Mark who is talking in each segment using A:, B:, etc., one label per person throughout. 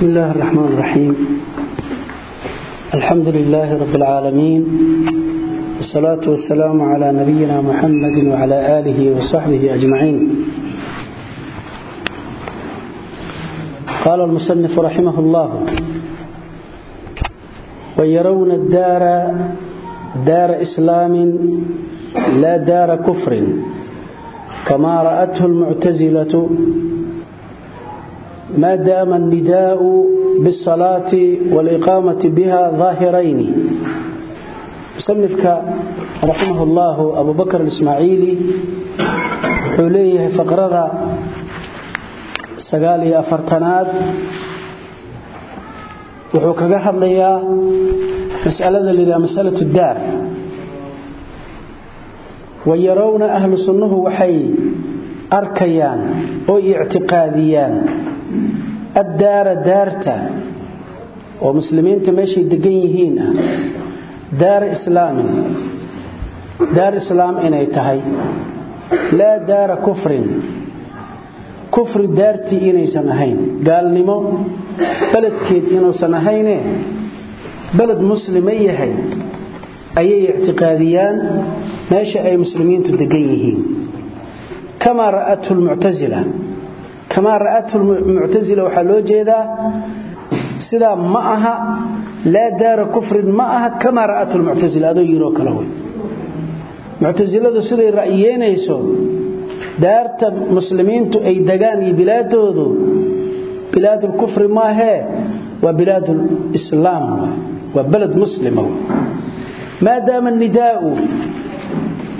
A: بسم الله الرحمن الرحيم الحمد لله رب العالمين والصلاة والسلام على نبينا محمد وعلى آله وصحبه أجمعين قال المصنف رحمه الله ويرون الدار دار إسلام لا دار كفر كما رأته المعتزلة ما دام النداء بالصلاة والإقامة بها ظاهرين مصنفك رحمه الله أبو بكر الإسماعيلي حوليه فقرة سقالي أفرتناد وحوكك هذا مسألة لله مسألة الدار ويرون أهل سنه وحي addaara daarta oo muslimiinta meeshay degan yihiin ah daar islaamin daar islaam inay tahay laa daara kufrin kufri daartii inaysan ahayn gaalnimo beledkeed inuusan ahayne beled muslima yahay ayay ictiqaadiyaan meesha ay muslimiintu degan yihiin kamaa ra'athu lmuctasila kamaa ra'athu muctasila waxaa loo jeedaa sidaa ma aha laa daara kufrin ma aha kamaa ra'athu muctaila adoogiinoo kale wey muctasiladu siday ra'yeenayso daarta muslimiintu ay degaan iyo bilaadoodu bilaadulkufri maahee waa bilaadulislaam waa baled muslima maadaama nidaa'u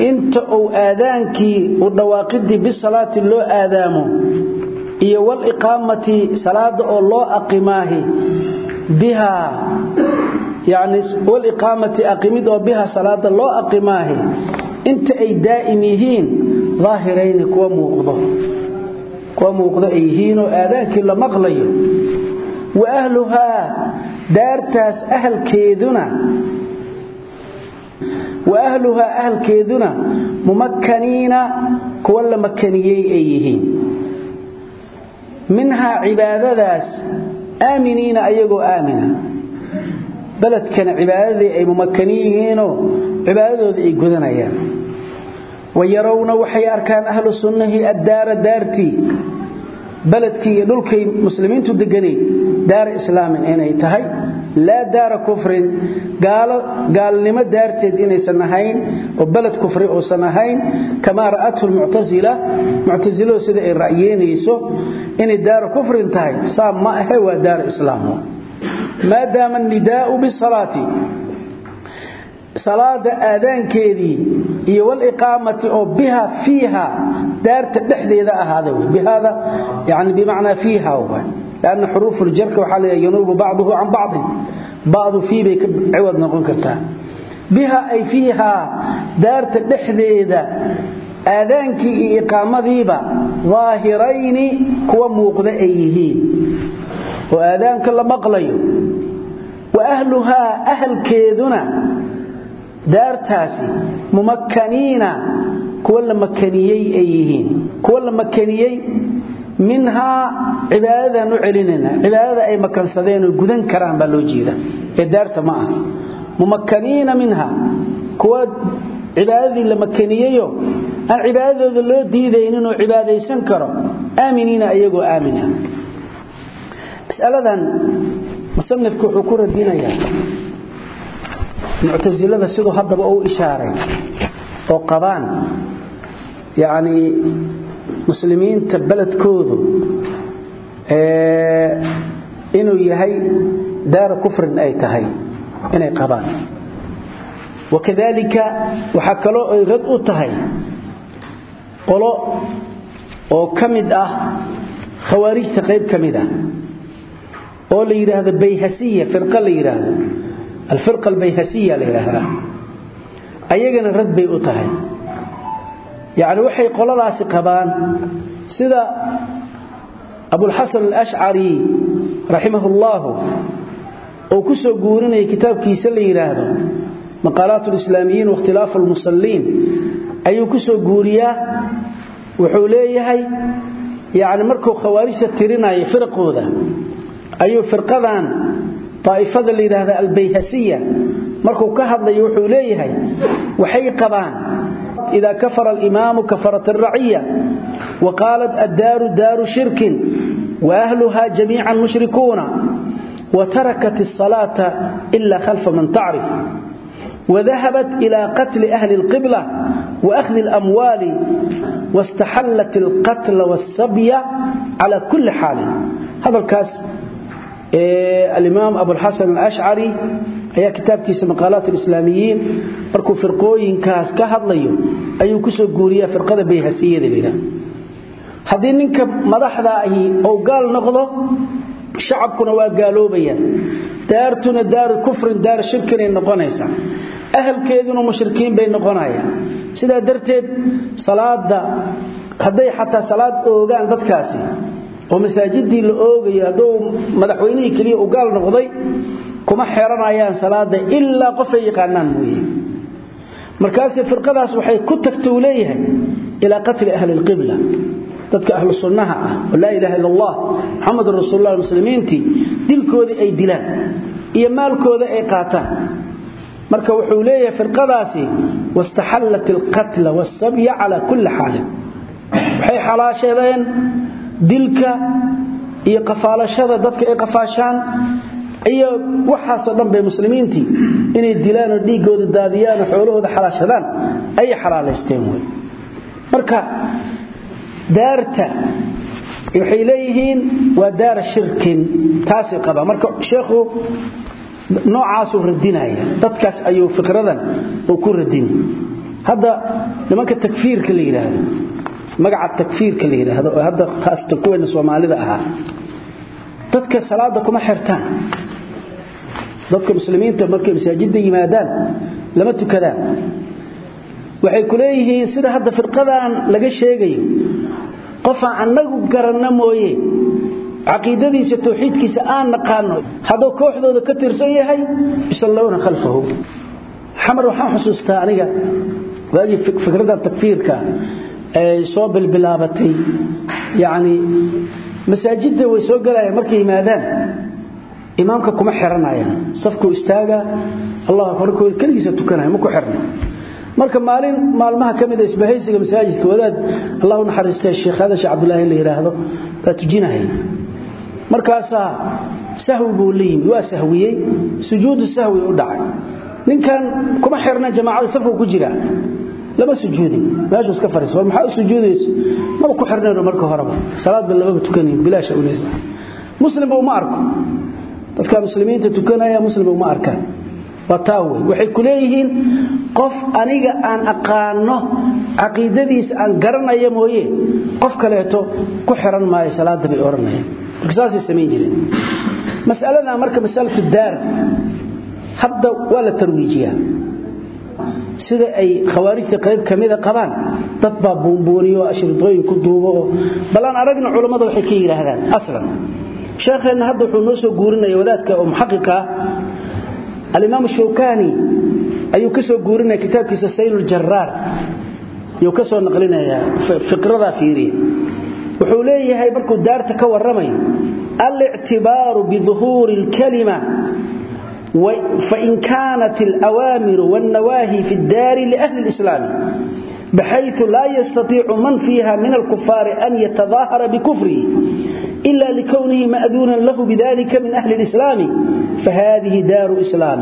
A: inta uu aadaankii u dhawaaqidii bisalaati loo aadaamo iyo wliqaamati salaada oo loo aqimaahi bihaa yani wliqaamati aqimid oo biha salaada loo aqimaahi inta ay daa'im yihiin daahirayni kuwa muuqdo. Kuwa muuqdo ay yihiin oo aadaankii la maqlayo. Wa ahluhaa daartaas ahalkeeduna wa ahluhaa ahalkeeduna mumakkaniina kuwa la makaniyey ay yihiin minhaa cibaadadaas aaminiina ayagoo aamina. Beledkana cibaadadii ay mumakaniin yihiinoo cibaadadooda ay gudanayaan. Wayarawna waxay arkaan ahlu sunnahi addaara daartii. Beledkii iyo dhulkay muslimiintu deganay daara islaamin inay tahay laa daara kufrin gaalnimo daarteed inaysan ahayn oo beled kufri uusan ahayn kamaa ra'athu lmuctasila muctasiladu sida ay ra'yeynayso inay daara kufrin tahay saa ma ahe waa daara islaam maadaama annidaa'u bisalaati salaada aadaankeedii iyo waliqaamati oo biha fiiha daarta dhexdeeda yani bimacnaa fiiha لأن حروف الجر وحال ينوب بعضه عن بعض بعض فيه بك عوض نقول كرتا بها أي فيها دارت الدحذيذة آذانك إقامة ذيبا ظاهرين كوا موقذئيهين وآذانك لمقلي وأهلها أهل كيذنا دارتاسي ممكنين كوا مكانيي أيهين كوا مكانيي minhaa cibaadadaan u celinayna cibaadada ay makansadeen oo gudan karaan baa loo jeeda ee daarta ma aha. Mumakkaniina minha kuwa cibaadadii la makaniyeyo aan cibaadadooda loo diidaynin oo cibaadaysan karo aaminiina iyagoo aamina. Masaladan musanifku wuxuu ku radinayaa muctasilada siduu haddaba u ishaaray oo qabaan yacni muslimiinta beledkoodu inuu yahay daara kufrin ay tahay inay qabaan. Wakadalika waxaa kaloo ay rad u tahay qolo oo ka mid ah khawaarijta qayb ka mid ah oo la yidhaahdo bayhasiya firqa la yidhaahdo. Alfirqa albayhasiya la yidhaahdaa. Ayagana rad bay u tahay yani waxay qoladaasi qabaan sida abulxasan alashcari raximah ullahu uu ku soo guurinaya kitaabkiisa la yidhaahdo maqaalaat lislaamiyiin wakhtilaafu lmusalliin ayuu ku soo guuriyaa wuxuu leeyahay yani markuu khawaarijta tirinayo firaqooda ayuu firqadan daa'ifada la yidhaahda albayhasiya markuu ka hadlayo wuxuu leeyahay waxay qabaan إذا كفر الإمام كفرت الرعية وقالت الدار دار شرك وأهلها جميعا مشركون وتركت الصلاة إلا خلف من تعرف وذهبت إلى قتل أهل القبلة وأخذ الأموال واستحلت القتل والسبي على كل حال هذا الكاس إيه الإمام أبو الحسن الأشعري ayaa kitaabkiisa maqaalaat islaamiyiin markuu firqooyinkaas ka hadlayo ayuu ku soo guuriyaa firqada bayhasiyada leeyahay haddii ninka madaxda ahi oo gaal noqdo shacabkuna waa gaaloobayaan. Daartuna daar kufrin daar shirkin ay noqonaysa ahalkeeduna mushrikiin bay noqonayaan. Sida darteed salaada haday xataa salaad oogaan dadkaasi oo masaajidii la oogayo haduu madaxweynihii kaliya u gaal noqday kuma xeeranayaan salaada ilaa qof ay yaqaanaan mooyee markaas firqadaas waxay ku tagtay leeyahay ila qatl ahli alqibla dadka ahlu sunnaha ah la ilaaha illa allah muhammadur rasuulullah muslimiinti dilkoodi ay dilaan iyo maalkooda ay qaataan. Marka wuxuu leeyahay firqadaasi wastahallat alqatl was-saby ala kulli hal waxay xalaashadeen dilka iyo qafaalashada dadka ay qafaashaan iyo waxaasoo dhan bay muslimiintii inay dilaan oo dhiigooda daadiyaan oo xoolahooda xalaashadaan ayay xalaalaysteen wey marka daarta waxay leeyihiin waa daara shirkin taasay qabaa marka sheekhu noocaasuu radinaya. Dadkaas ayuu fikradan uu ku radin. Hadda nimanka takfiirka la yidhaahdo magaca takfiirka la yidhaahdo oo hadda khaasatan kuweena soomaalida ahaa dadka salaada kuma xirtaan dadka muslimiinta markay masaajidda yimaadaan lama tukadaan. Waxay ku leeyihiin sida hadda firqadan laga sheegayo. Qofaan annagu garanna mooye caqiidadiisa tawxiidkiisa aan naqaano hadduu kooxdooda ka tirsan yahay yusallowna khalfahu. Xamar waxaan xusuustaa aniga waagii fikradan takfiirka ay soo bilbilaabatay. Yacni masaajidda way soo galayaan markay yimaadaan imaamka kuma xiranayaan safku istaaga allah akbar kaligiisa tukanaya ma ku xirna. Marka maalin maalmaha ka mid isbahaysiga masaajidka wadaad allahu naxariistay sheekh hada sheekh la yiraahdo baa tujinahay markaasa sahwi buu leeyimi waa sahwiyey sujuudu sahwi u dhacay. Ninkan kuma xirna jamaacada safku ku jira. Lama sujuudin meeshu iska fariis war maxaa sujuudayso maba ku xirnayno marka horeba salaad bal laba tukanin bilaash u leeyahay. Muslim uma arko dadka muslimiinta tukanaya muslim uma arkaan waxay ku leeyihiin qof aniga aan aqaano caqiidadiisa aan garanaya mooye qof kaleeto ku xiran maayo salaada bay oranayaan marka saasay samayn jireen. Mas'aladan marka masalatu daar hadda waa la tarwiijiyaa. Sida ay khawaarijta qayb kamida qabaan dad baa buunbuuniyo ashridooyin ku duubo balan aragna culimada waxay ka yiraahdaan aslan sheekheena hadda wuxuu noo soo guurinaya wadaadka oo muxaqiqa al-imam shawkani ayuu ka soo guurinaya kitaabkiisa saylul jarrar ayuu ka soo naqlinaya fikrada fiiriye wuxuu leeyahay markuu daarta ka waramayo al-i'tibaaru bi dhuhuri al-kalima فإن كانت الأوامر والنواهي في الدار لأهل الإسلام بحيث لا يستطيع من فيها من الكفار أن يتظاهر بكفره إلا لكونه مأذونا له بذلك من أهل الإسلام فهذه دار إسلام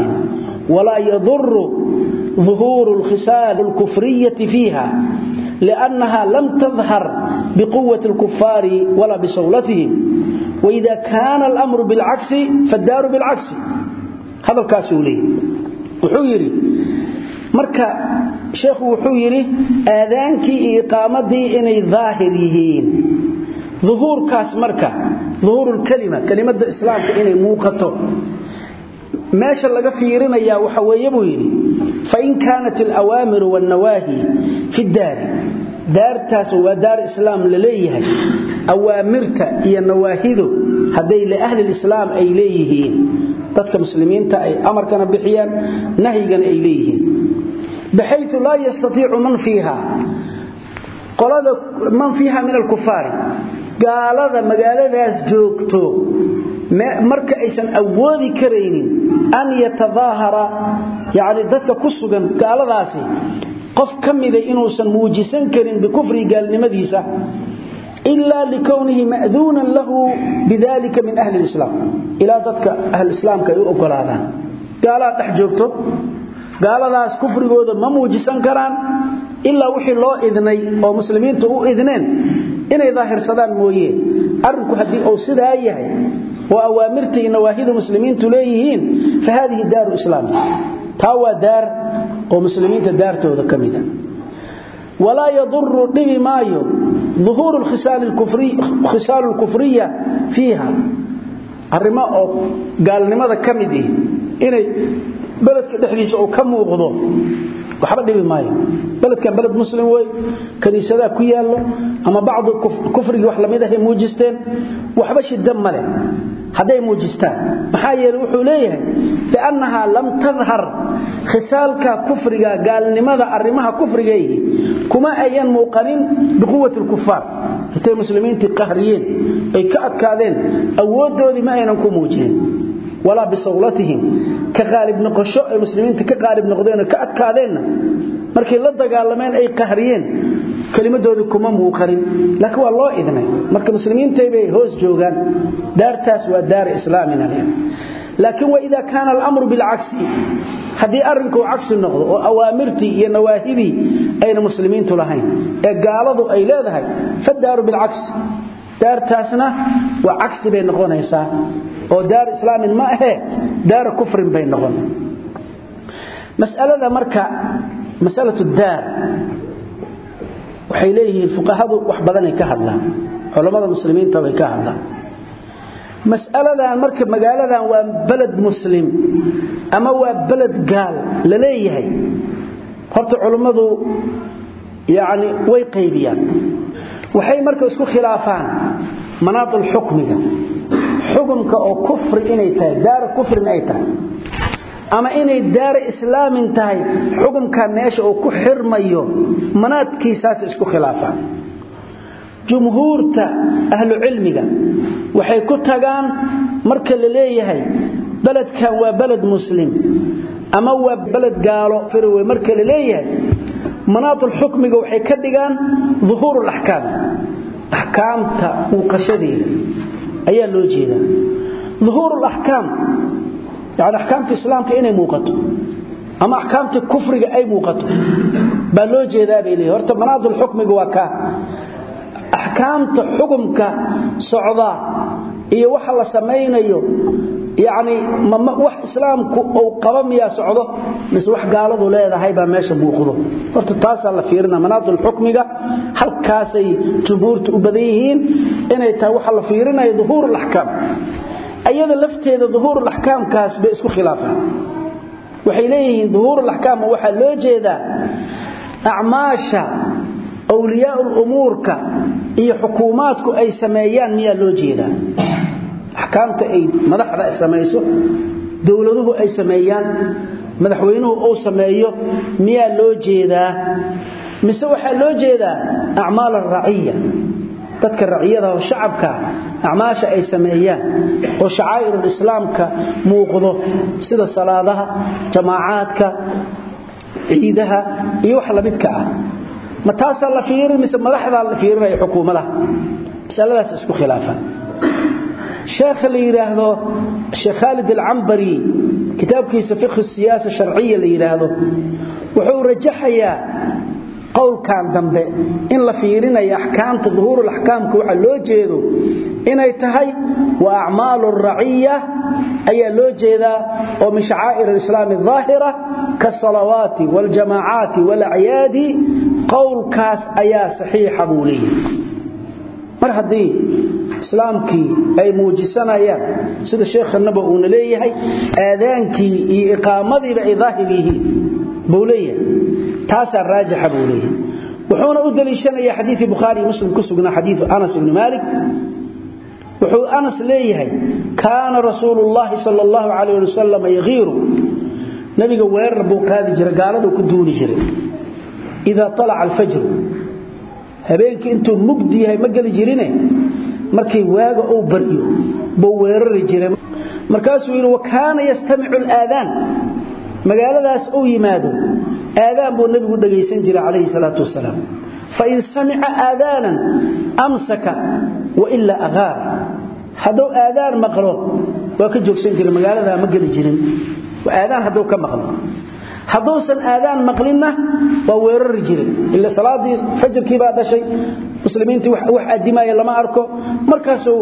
A: ولا يضر ظهور الخصال الكفرية فيها لأنها لم تظهر بقوة الكفار ولا بصولتهم وإذا كان الأمر بالعكس فالدار بالعكس hadalkaasuu leeyahy wuxuu yidhi marka sheekhu wuxuu yidhi aadaankii iyo iqaamadii inay daahir yihiin duhuurkaas marka duhuurulkalima kelimada islaamka inay muuqato meesha laga fiirinayaa waxa weeye buu yidhi fain kaanat alawaamiru wannawaahi fi daari daartaas waa daar islaam la leeyahay. Awaamirta iyo nawaahidu hadday liahli lislaam ay leeyihiin dadka muslimiinta ay amarkana bixiyaan nahyigana ay leeyihiin. Baxaytu laa yastatiicu man fiiha. Qolada man fiiha min alkufaari gaalada magaaladaas joogto marka aysan awoodi karaynin an yatadaahara yani dadka ku sugan gaaladaasi qof ka mida inuusan muujisan karin bikufri gaalnimadiisa ilaa likownihi ma'duunan lahu bidalika min ahli lislaam ilaa dadka ahlislaamka ay u ogolaadaan. Gaalaad dhex joogto gaaladaas kufrigooda ma muujisan karaan ilaa wixii loo idnay oo muslimiinta u idneen inay daahirsadaan mooye. Arrinku haddii uu sidaa yahay oo awaamirta iyo nawaahida muslimiintu leeyihiin fa haadihi daaru islaam. Taa waa daar oo muslimiinta daartooda ka mida walaa yaduru dhibi maayo uhuuru khisaalu lkufriya fiiha. Arrimo oo gaalnimada ka mid ihi inay beledka dhexdiisa ka muuqdo waxba dhibi maayo. Beledkan beled muslim wey kaniisadaa ku yaallo ama bacdu kufrigii wax la mid ahay muujisteen waxba shida male hadday muujistaan. Maxaa yeele wuxuu leeyahay liannahaa lam tadhar khisaalka kufriga gaalnimada arrimaha kufrigayhi kuma ayan muuqanin biquwati lkufaar intay muslimiintii qahriyeen ay ka adkaadeen awooddoodii ma aynan ku muujinin walaa bisawlatihim ka qaalib noqosho ay muslimiinta ka qaalib noqdeen ka adkaadeenna markay la dagaalameen ay qahriyeen kelimadoodii kuma muuqanin laakiin waa loo idnay marka muslimiintay bay hoos joogaan daartaas waa daar islaamina laakiin waidaa kaana alamru bilcagsi haddii arrinkuu cagsi noqdo oo awaamirtii iyo nawaahidii ayna muslimiintu lahayn ee gaaladu daartaasna waa cagsi bay noqonaysaa oo daar islaamin ma ahee daara kufrin bay noqon. Masalada marka masalatu daar waxay leeyihiin fuqahadu wax badanay ka hadlaan culammada muslimiinta bay ka hadlaan. Mas'aladan marka magaaladan waa beled muslim ama waa beled gaal la leeyahay. Horta culummadu yani way qaybiyaan waxay marka isku khilaafaan manaatil xukmiga xukumka oo kufri inay tahay daara kufrin ay tahay ama inay daara islaamin tahay xukumka meesha uu ku xirmayo manaadkiisaas isku khilaafaan. Jumhuurta ahlu cilmiga waxay ku tagaan marka la leeyahay beledkan waa beled muslim ama waa beled gaalo marka la leeyahay manaatul xukmiga waxay ka dhigaan duhuuru laxkaam axkaamta muuqashadeeda ayaa loo jeedaa. Duhuuru laxkaam yani axkaamta islaamka inay muuqato ama axkaamta kufriga ay muuqato baa loo jeedaa bay leeyihiin horta manaatul xukmiga waa kaa. Axkaamta xukumka socda iyo waxa la samaynayo yani wax islaamku uu qaba miyaa socdo? Mise wax gaaladu leedahay baa meesha muuqdo. Horta taasaa la fiirina. Xukmiga halkaasay jumhuurtu u badan yihiin inay tahay waxa la fiirinayo duhuuru laxkaam ayada lafteeda duhuuru laxkaamkaas bay isku khilaafaan. Waxay leeyihiin duhuuru laxkaam waxaa loo jeedaa acmaasha awliyaa umuurka iyo xukuumaadku ay sameeyaan miyaa loo jeedaa axkaamta ay madaxda samayso dowladuhu ay sameeyaan madaxweynuhu uu sameeyo miyaa loo jeedaa? Mise waxaa loo jeedaa? Acmaal araciya dadka raciyada oo shacabka acmaasha ay sameeyaan oo shacaa'irul islaamka muuqdo sida salaadaha jamaacaadka ciidaha iyo wax la midka ah. Ma taasaa la fiirin mise madaxdaa la fiirinaya xukuumadaha? Masaladaas isku khilaafaan sheekha la yidhaahdo sheekh khaalid alcambari kitaabkiisa fiqhi siyaasa sharciya la yidhaahdo wuxuu rajaxayaa qowlkan dambe in la fiirinayo axkaamta duhuurul axkaamka. Waxa loo jeedo inay tahay wa acmaalu raciya ayaa loo jeedaa oo min shacaa'ir alislaami aahira kaasalawaati waljamaacaati walacyaadi. Qowlkaas ayaa saxiixa buu leeyahay. Mar islaamkii ay muujisanayaan sida sheekhanaba uuna leeyahay aadaankii iyo iqaamadiiba ay daahir yihiin buu leeyahay taasaa wuxuuna u daliishanaya xadiidkii bukhaari muslim ku sugnaa xadiidu anas ibni maalik. Wuxuu anas leeyahay kaana rasuulu llaahi sala allahu calayh ali wasalam nabiga weerar buu qaadi jiray gaaladuu ku duuli jiray. Idaa alaca alfajru. Habeenkii intuu mugdi yahay ma geli jirine markii waaga uu baryo buu weerari jiray. Markaasuu yidhi wakaana yastamicu alaadaan. Magaaladaas uu yimaado aadaan buu nebigu dhegaysan jiray calayhi salaatu wasalaam. Fain samica aadaanan amsaka wailaa agaara hadduu aadaan maqlo waa ka joogsan jiray magaaladaa ma geli jirin. Aadaan hadduu ka maqlo. Hadduusan aadaan maqlinna waa weerari jiray. Ila salaadii fajrkii baa dhashay muslimiintii wax addimaaya lama arko. Markaasuu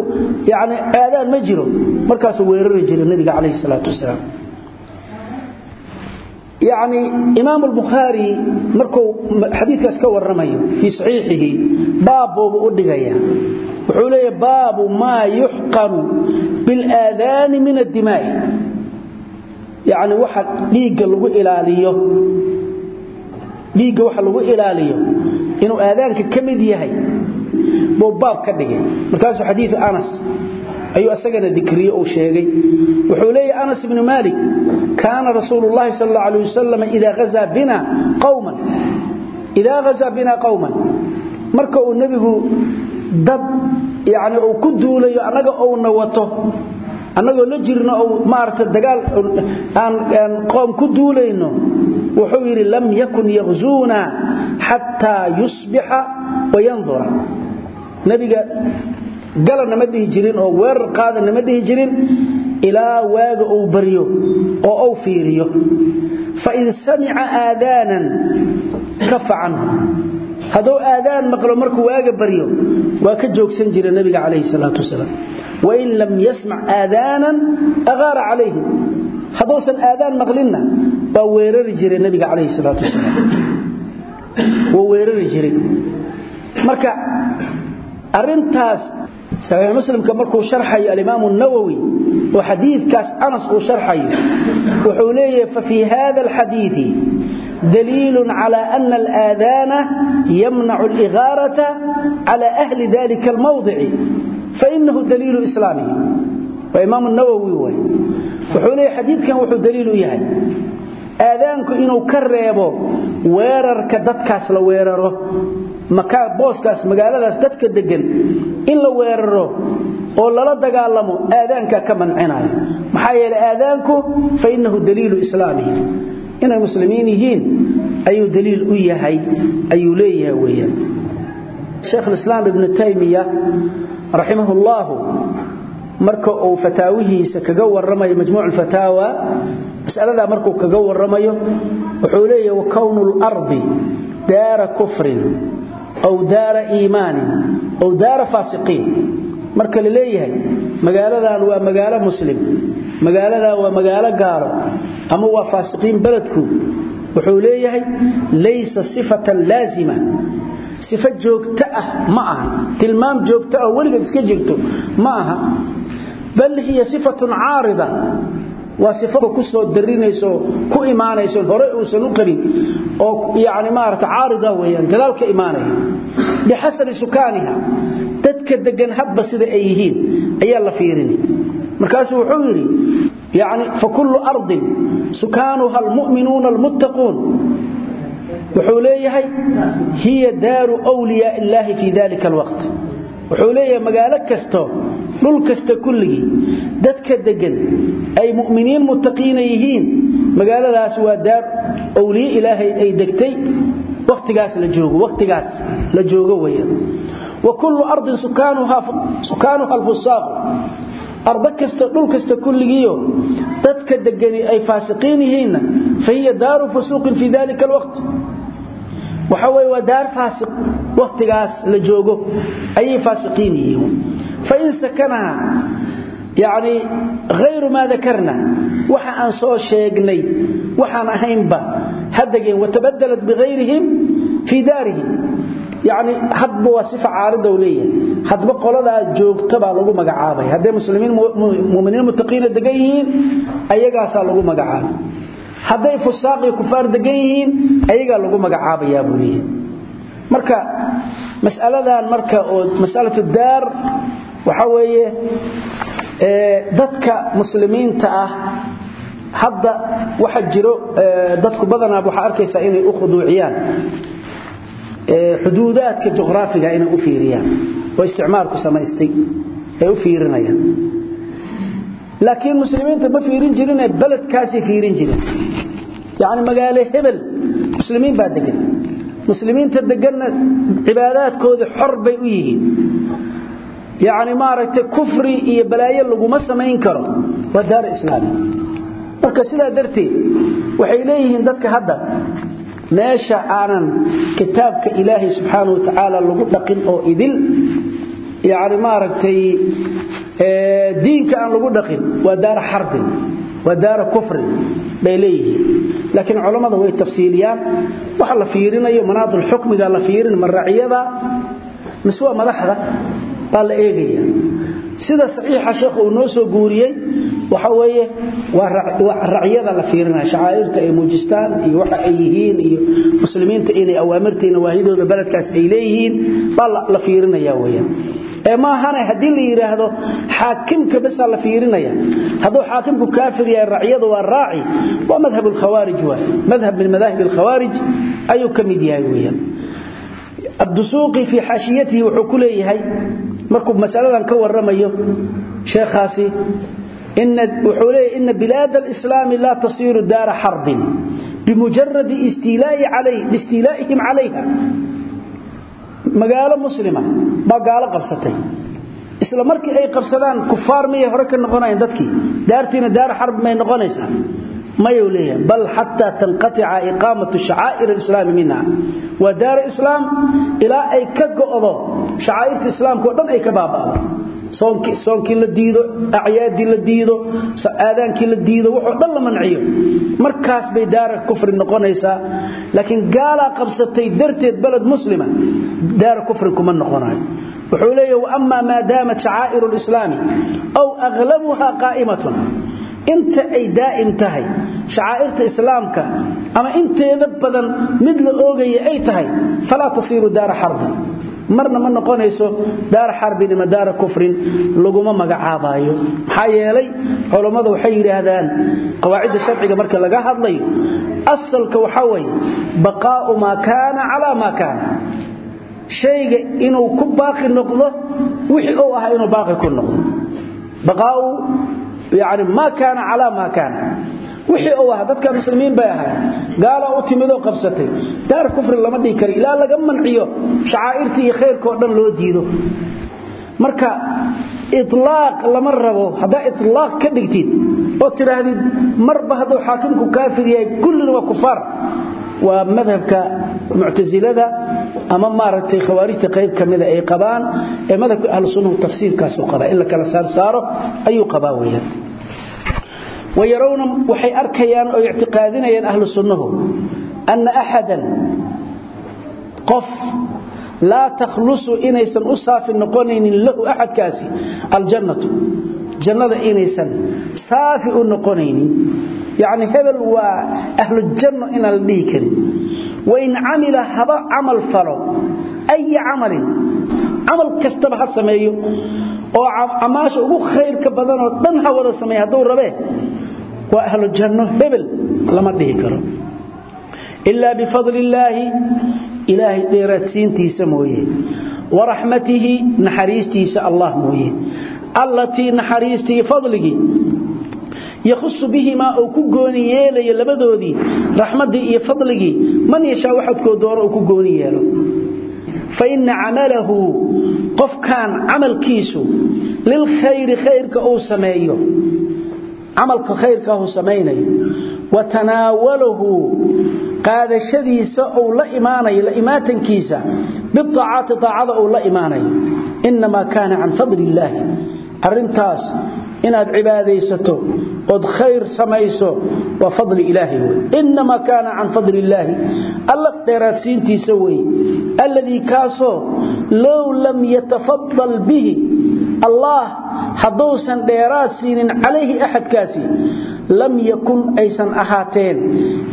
A: yani aadaan ma jiro. Markaasuu weerari jiray nabiga calayhi salaatu wasalaam. Yani imaam albukhaari markuu xadiidkaas ka warramayo fii saxiixihi baabbuubu u dhigaya. Wuxuu leeya baabu maa yuxqanu biاlaadaani min addimaa'i. Yani waxa dhiigga lagu ilaaliyo. Dhiigga waxa lagu ilaaliyo inuu aadaanka ka mid yahay buu baab ka dhigay. Markaasuu xadiiu anas ayuu asagana dikriye uu sheegay. Wuxuu leeyahy anas ibnu malik kaana rasuulu llahi sal alla alay wasalam idaa hazaa bina qawman. Idaa hazaa bina qawman. Marka uu nebigu dad yani uu ku duulayo annaga uuna wato annagoo la jirno ou maarata dagaal aan qoom ku duulayno wuxuu yidhi lam yakun yakhzuuna xataa yusbixa wayandura nebiga gala nama dhihi jirin oo weerar qaada nama dhihi jirin ilaa waaga uu baryo oo uu fiiriyo. Fain samica aadaanan kafa canhu hadduu aadaan maqlo markuu waaga baryo waa ka joogsan jira nebiga calayhi salaatu wasalaam. Wain lam yasmac aadaanan agaara calayhi. Hadduusan aadaan maqlinna waa weerari jiray nebiga calayhi salaatu wasalaam. Waa weerari jiray. Marka arintaas saxiix muslimka markuu sharxayo alimaamu nawowi oo xadiidkaas anas uu sharxayo wuxuu leeyahay fafii hada alxadiidi daliil cala ana alaadaana yamnacu aligaarata cala ahli dalika almawdici fainahu daliilu islaamihi waa imaamu nawowi way wuxuu leeyahy xadiidkan wuxuu daliil u yahay aadaanku inuu ka reebo weerarka dadkaas la weeraro booskaas magaaladaas dadka degan in la weeraro oo lala dagaalamo aadaanka ka mancinayo maxaa yeelay aadaanku inay muslimiin yihiin ayuu daliil u yahay ayuu leeyahay weeyaan. Sheekh islaam ibnu taymiya raximah ullahu marka uu fataawihiisa kaga warramayo majmuuc fataawa masaladaa markuu kaga warramayo wuxuu leeyahay wakownu lardi daara kufrin aw daara iimaanin aw daara faasiqiin. Marka la leeyahay magaaladan waa magaalo muslim magaaladan waa magaalo gaalo ama waa faasiqiin beledku wuxuu leeyahay laysa sifatan laazima. Sifo joogto ah ma aha. Tilmaam joogto ah weligeed iska jirto ma aha. Bal hiya sifatun caarida. Waa sifo ku soo darinayso ku imaanayso hore uusan u qabin oo yani maarata caarida weeyaan gadaal ka imaanaya. Bixasabi sukaaniha dadka degan hadba sida ay yihiin ayaa la fiirini markaasuu wuxuu yidhi yani fakullu ardin sukaanuha almu'minuuna almuttaquun. Wuxuu leeyahay hiya daaru wliyaa illaahi fii dalika alwaqt. Wuxuu leeyahay magaalo kasto dhul kasta kulligii dadka degan ay mu'miniin muttaqiina yihiin magaaladaas waa daar awliye ilaahay ay degtay waqtigaas la joogo waqtigaas la joogo weeyaan wa kullu ardin sukaanuha sukaanuha alfusaaq ardo kasta dhul kasta kulligiiyo dadka degani ay faasiqiin yihiinna fa hiya daaru fusuuqin fii dalika alwaqt. Waxa weeye waa daar faasiq waqtigaas la joogo ayay faasiqiin yihiin. Fain sakanaha yani hayru maa dakarna waxa aan soo sheegnay yani hadba waa sifa caaridow leeyahay. Hadba qoladaa joogta baa lagu magacaabay. Hadday muslimiin muminiin muttaqiina degan yihiin ayagaasaa lagu magacaabay. Hadday fusaaq iyo kufaar degan yihiin lagu magacaabayaa buu marka masaladan marka oo masalatu daar waxa weeye dadka muslimiinta ah hadda waxa jiro dadku badanaa waxaa arkaysaa inay u khuduuciyaan xuduudaadka juqraafiga inay u fiiriyaan oo isticmaalku samaystay ay u fiirinayaan. Laakiin muslimiinta ma fiirin jirin ee beledkaasay fiirin jireen yacni magaalo hebel muslimiin baa degan muslimiinta deganna cibaadaadkooda xor bay u yihiin. Yacni maaragtay kufri iyo balaayo laguma samayn karo waa daar islaami. Marka sidaa darteed waxay leeyihiin dadka hadda meesha aanan kitaabka ilaahay subxaana wa tacaala lagu dhaqin oo idil yacni maaragtay diinka aan lagu dhaqin waa daara xarbin waa daara kufrin bay leeyihiin. Laakiin culammada way tafsiiliyaan waxa la fiirinayo manaadul xukmiga la fiirin ma raciyada mise waa madaxda baa la eegaya sida saxiixa sheekhu uu noo soo guuriyey waxa weeye waa racyada la fiirinaya shacaa'irta ay muujistaan iyo waxa ay yihiin iyo muslimiinta inay awaamirta nawaahidooda beledkaas ay leeyihiin baa la fiirinaya weeyaan ee maahane haddii la yidhaahdo xaakimka basaa la fiirinaya. Hadduu xaakimku kaafir yahay racyadu waa raaci waa madhab alkhawaarij waay madhab min madaahib alkhawaarij ayuu ka mid yahay weeyaan xaashiyatihi wuxuu ku leeyahay markuu masaladan ka warramayo sheekhaasi wuxuu leeyahy ina bilaad alislaami laa tasiiru daara xarbin bimujaradi istiilaa'ihim calayha. Magaalo muslima baa gaalo qabsatay. Isla markii ay qabsadaan kufaar miyay hore ka noqonayan dadkii? Daartiina daara xarb may noqonaysaa mayuu leeyahay. Bal xataa tanqatica iqaamatu shacaa'ir alislaami minha. Waa daara islaam ilaa ay ka go'do shacaa'irta islaamka o dhan ay ka baaba'do. Soonkii la diido acyaadii la diido aadaankii la diido wuxoo dhan la manciyo. Markaas bay daara kufri noqonaysaa. Laakiin gaalaa qabsatay darteed baled muslima daara kufri kuma noqonayo. Wuxuu leeyahy waama maa daamat shacaa'iru lislaami aw inta ay daa'im tahay shacaa'irta islaamka ama inteeda badan mid la oogaya ay tahay falaa tasiiru daara xarbin marna ma noqonayso daara xarbin ima daara kufrin laguma magacaabaayo. Maxaa yeelay culammadu waxay yidhaahdaan qawaacidda sharciga marka laga hadlayo asalka waxaa weeye baqaa'u maa kaana calaa maa kaana. Shayga inuu ku baaqi noqdo wixii uu ahaa inuu baaqi ku noqdo. Baqaa'u yani maa kaana calaa maa kaana. Wixii uu ahaa dadka muslimiin bay ahay gaala u timidoo qabsatay. Daar kufri lama dhihi karo ilaa laga manciyo shacaa'irtii iyo khayrka oo dhan loo diido. Marka ilaaq lama rabo haddaa ilaaq ka dhigtid oo tidhaahdid marba hadduu xaakimku kaafir yahay kullina waa kufaar waa madhabka muctasilada ama maaragtay khawaarijta qayb ka mida ay qabaan ee madhabka ahlu sunnahu tafsiirkaasuu qabaa in la kala saarsaaro ayuu qabaa weeyaan. Wayarawna waxay arkayaan oo ictiqaadinayaan ahlu sunnahu anna axadan qof laa takhlusu inaysan u saafi noqonaynin lahu axadkaasi aljannatu jannada inaysan saafi u noqonaynin yacni hebel waa ahlujanno inaan la dhihi karin. Wain camila haba camal falo aya camalin camal kastaba ha sameeyo oo camaasha ugu khayrka badanoo dhan ha wada sameeya hadduu rabee waa ahlu janno hebel lama dhihi karo. Ilaa bifadli illaahi ilaahay dheeraadsiintiisa mooye waraxmatihi naxariistiisa allah mooye allatii naxariistii fadligii yakhusu bihimaa uu ku gooni yeelayo labadoodii raxmaddii iyo fadligii man yashaa waxadkoo doono uu ku gooni yeelo. Fa inna camalahu qofkan camalkiisu lilkhayri khayrka uu sameeyo camalka khayrka uu samaynayo wa tanaawalahu qaadashadiisa uu la imaanayo la imaatankiisa biaacaati aacada uu la imaanayo. Innamaa kaana can fadli illaahi arrintaas inaad cibaadaysato ood khayr samayso waa fadli ilaahay wey innamaa kaana can fadli illaahi. Alla dheeraadsiintiisa wey alladii kaasoo low lam yatafadal bihi allah hadduusan dheeraad siinin calayhi axadkaasi lam yakun aysan ahaateen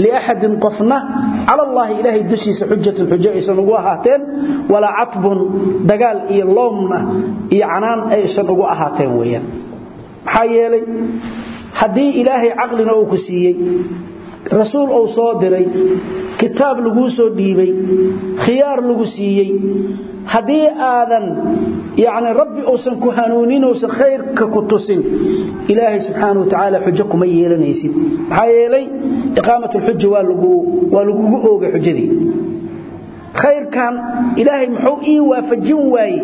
A: liaxadin qofna cala allaahi ilaahay dushiisa xujatun xujo aysan ugu ahaateen. Walaa catbun dagaal iyo loomna iyo canaan aysan ugu ahaateen weyaan maxaa yeelay haddii ilaahay caqlina uu ku siiyey rasuul uu soo diray kitaab laguu soo dhiibay khiyaar lagu siiyey haddii aadan yani rabbi uusan ku hanuunin uusan khayrka ku tusin ilaahay subxaana wa tacaala xujo kuma yeelanaysid. Maxaa yeelay iqaamat lxuja waa lagugu ooga xujadii. Khayrkan ilaahay muxuu ii waafajin waaye.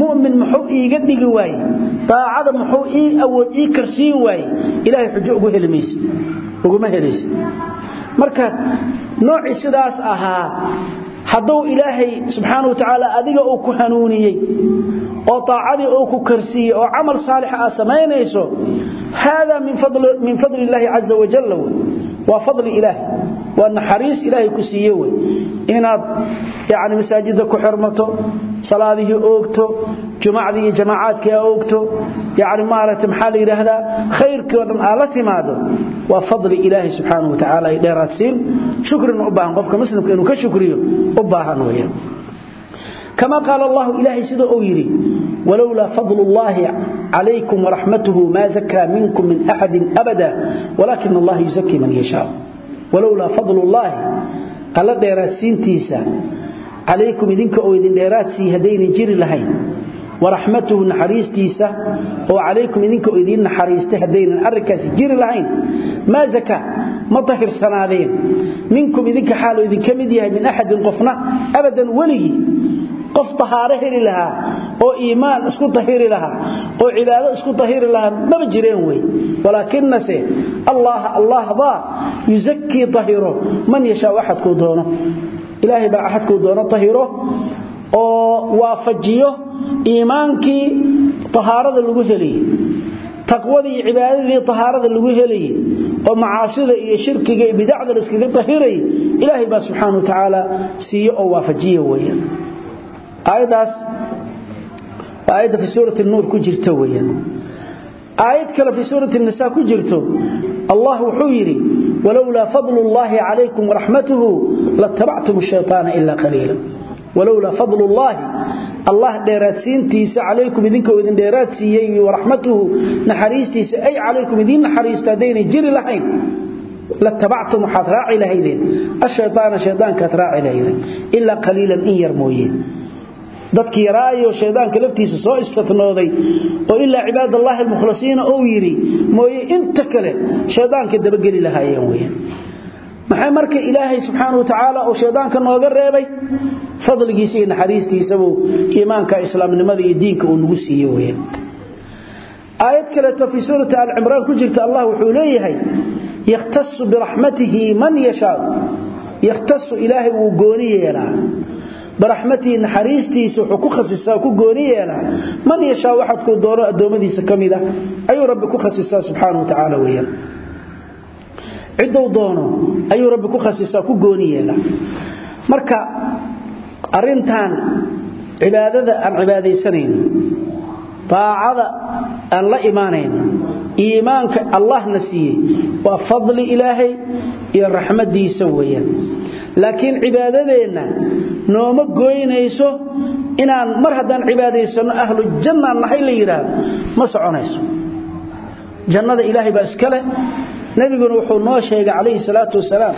A: Mumin muxuu iiga dhigi waaye. Daacada muxuu ii awood ii karsiin waaye. Ilaahay xujo ugu helmaysid uguma helaysid. Marka noocii sidaas ahaa hadduu ilaahay subxaana wa tacaala adiga uu ku hanuuniyey oo taacadii uu ku karsiiyey oo camal saalix aa samaynayso haadaa min fadli illaahi caza wajalla wey waa fadli ilaahi waa naxariis ilaahay ku siiye wey inaad yani masaajidda ku xirmato salaadihii oogto jumacdii iyo jamaacaadkii aa oogto yani maaragtay maxaa la yidhaahdaa khayrkii oo dhan aa la timaado waa fadli ilaahi subxaana wa tacaala ay dheeraadsiin shukrina u ama qaal llahu ilaahay sida uu yidhi walowlaa fadl llahi calaykum waraxmatuhu maa zakaa minkum min axadi abada walaakin allaha yusakii man yashaa walowlaa fadlullaahi alla dheeraadsiintiisa calaykum idinka oo idin dheeraadsiiy haddaynan jiri lahayn waraxmatuhu naxariistiisa oo calaykum idinka oo idiin naxariistay haddaynan arrinkaasi jiri lahayn maa zakaa ma tahirsanaadeen minkum idinka xaaloo idinka mid yahay min axadin qofna abadan weligii qof tahaaro heli lahaa oo iimaan isku tahiri lahaa oo cibaado isku tahiri lahaa maba jireen wey. Walaakinase allah allah baa yuzakii tahiro man yashaa axadkuu doono. Ilaahay baa axadkuu doono tahiro oo waafajiyo iimaankii tahaarada lagu helayey taqwadii cibaadadii tahaarada lagu helayey oo macaasida iyo shirkiga iyo bidacda la iskaga tahirayay ilaahay baa subxaana wa tacaala siiyo oo waafajiya weeyaan aayadaas waa aayadda fi suurati nuur ku jirta weeyaan. Aayad kale fi suurati nisa ku jirto allah wuxuu yidhi walowlaa fadlu llahi calaykum waraxmatuhu latabactum shayطaana ila qaliila. Walowlaa fadlu llahi allah dheeraadsiintiisa calaykum idinka idin dheeraad siiyey waraxmatuhu naxariistiisa ay calaykum idin naxariista jiri lahayn latabactum waxaad raaci lahaydeen ashayaana shayaankaad raaci lahaydeen ilaa qaliilan in yar dadkii yaraayo shaydaanka laftiisa soo istinooday oo ilaa cibaadallaahi almukhlasiina uu yidhi mooye inta kale shaydaanka dabageli lahaayeen weyaan maxay marka ilaahay subxaana wa tacaala oo shaydaanka nooga reebay? Fadligiisa iyo naxariistiisabuu iimaanka islaamnimada iyo diinka uu nagu siiye weyaan aayad kaleeto fii suurati alcimraan ku jirta allah wuxuu leeyahay yakhtasu biraxmatihi man yashaa. Yakhtasu ilaahay wuu gooni yeelaa biraxmatihi naxariistiisa wuxuu ku khasisaa ku gooni yeelaa man yashaa waxadkuu doono addoommadiisa ka mid a ayuu rabbi ku khasisaa subxaana wa tacaala weeyaan. Cidduu doono ayuu rabbi ku khasisaa ku gooni yeelaa marka arrintan cibaadada aan cibaadaysanayno daacada aan la imaanayno iimaanka allahna siiyey waa fadli ilaahay iyo raxmadiisa weeyaan laakiin cibaadadeenna nooma goynayso inaan mar haddaan cibaadaysano ahlu jannaan nahay la yidhaahdo ma soconayso. Jannada ilaahay baa iska leh. Nebiguna wuxuu noo sheegay calayhi salaatu wasalaam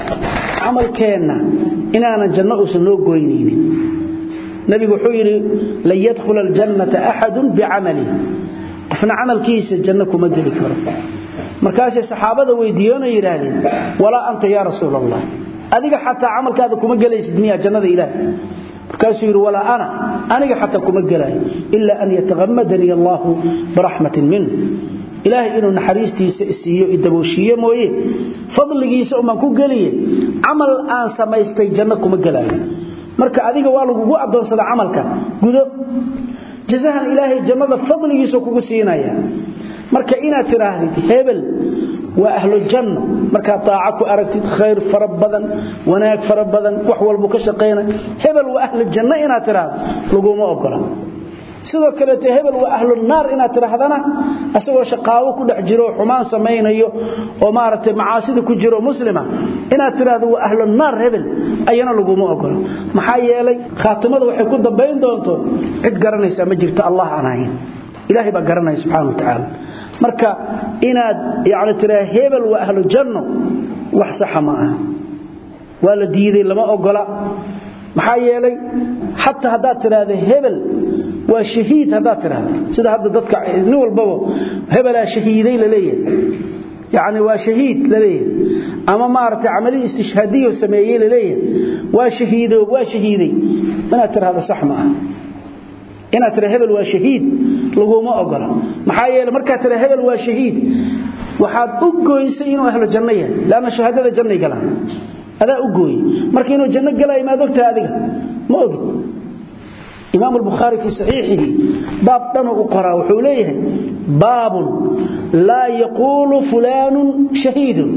A: camalkeenna inaanan janno uusan noo goynaynin. Nebigu wuxuu yidhi lan yadkhula aljannata axadun bicamali qofna camalkiisa janno kuma geli karo. Markaasay saxaabada weydiiyoona yidhaahdeen walaa anta yaa rasuula allah adiga xataa camalkaada kuma gelaysid miyaa jannada ilaahay markaasuu yidhi walaa ana aniga xataa kuma gelaayo ilaa an yataqamadanii allaahu biraxmatin minh ilaahay inuu naxariistiisa isiiyo idabooshiiye mooye fadligiisa umaan ku geliye camal aan samaystay janno kuma gelaayo marka adiga waa lagugu addoonsada camalka gudo. Jazahan ilaahay jannada fadligiisa kugu siinaya marka inaad tidhaahdid hebel waa ahlu janno markaad taaca ku aragtid khayr fara badan wanaag fara badan wax walbu ka shaqayna hebel waa ahlu janno inaad tidhaahdo laguma ogola sidoo kaleeto hebel waa ahlu naar inaad tidhaahdana isagoo shaqaawo ku dhex jiro xumaan samaynayo oo maaragtay macaasida ku jiro muslima inaad tidhaahdo waa ahlu naar hebel ayana laguma ogola maxaa yeelay khaatimada waxay ku dambayn wa tacaala marka inaad yani tiraa hebel waa ahlu janno wax saxa ma aha. Waa la diiday lama ogola. Maxaa yeelay xataa haddaad tidhaahda hebel waa shahiid haddaad tidhaahdo sida hadda dadka nin walbaba hebelaa shahiiday la leeyahay. Yacni waa shahiid la leeyahay. Ama maaragtay camalihi istishhaadiyo sameeyey la leeyahay. Waa shahiido waa shahiiday. Inaad tidhaahdo sax ma inaad tira hebel waa shahiid laguma ogola. Maxaa yeele markaad tira hebel waa shahiid waxaad u gooysay inuu ahlo janno yahay leanna shahaadada jannay galaan. Adaa u gooyey marka inuu janno galaayo maad ogtahay adiga? Ma ogid imaam albukhaari fii saxiixihi baab dhanuu u qoraa wuxuu leeyahay baabun laa yaquulu fulaanun shahiidun.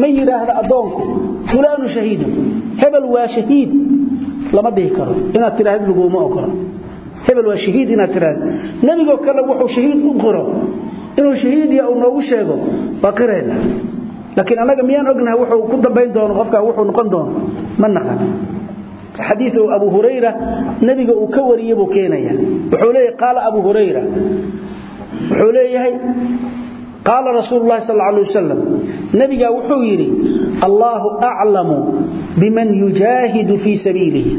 A: Ma yidhaahda addoonku fulaanu shahiidun. Hebel waa shahiid lama dhihi karo. Inaad tidhaahdo laguma ogola hebel waa shahiid inaad tidhaahdo. Nebigoo kale wuxuu shahiid u qiro inuu shahiidiya uu noogu sheego waa qirayna laakiin annaga miyaan ognahay wuxuu ku dambayn doono qofkaa wuxuu noqon doono ma naqan xadiiu abu hurayra nabiga uu ka wariyey buu keenaya wuxuu leeyahay qaala abu hurayra. Wuxuu leeyahay qaala rasuulu llahi sal alay wasalam nabigaa wuxuu yidhi allaahu aclamu biman yujaahidu fii sabiilihi.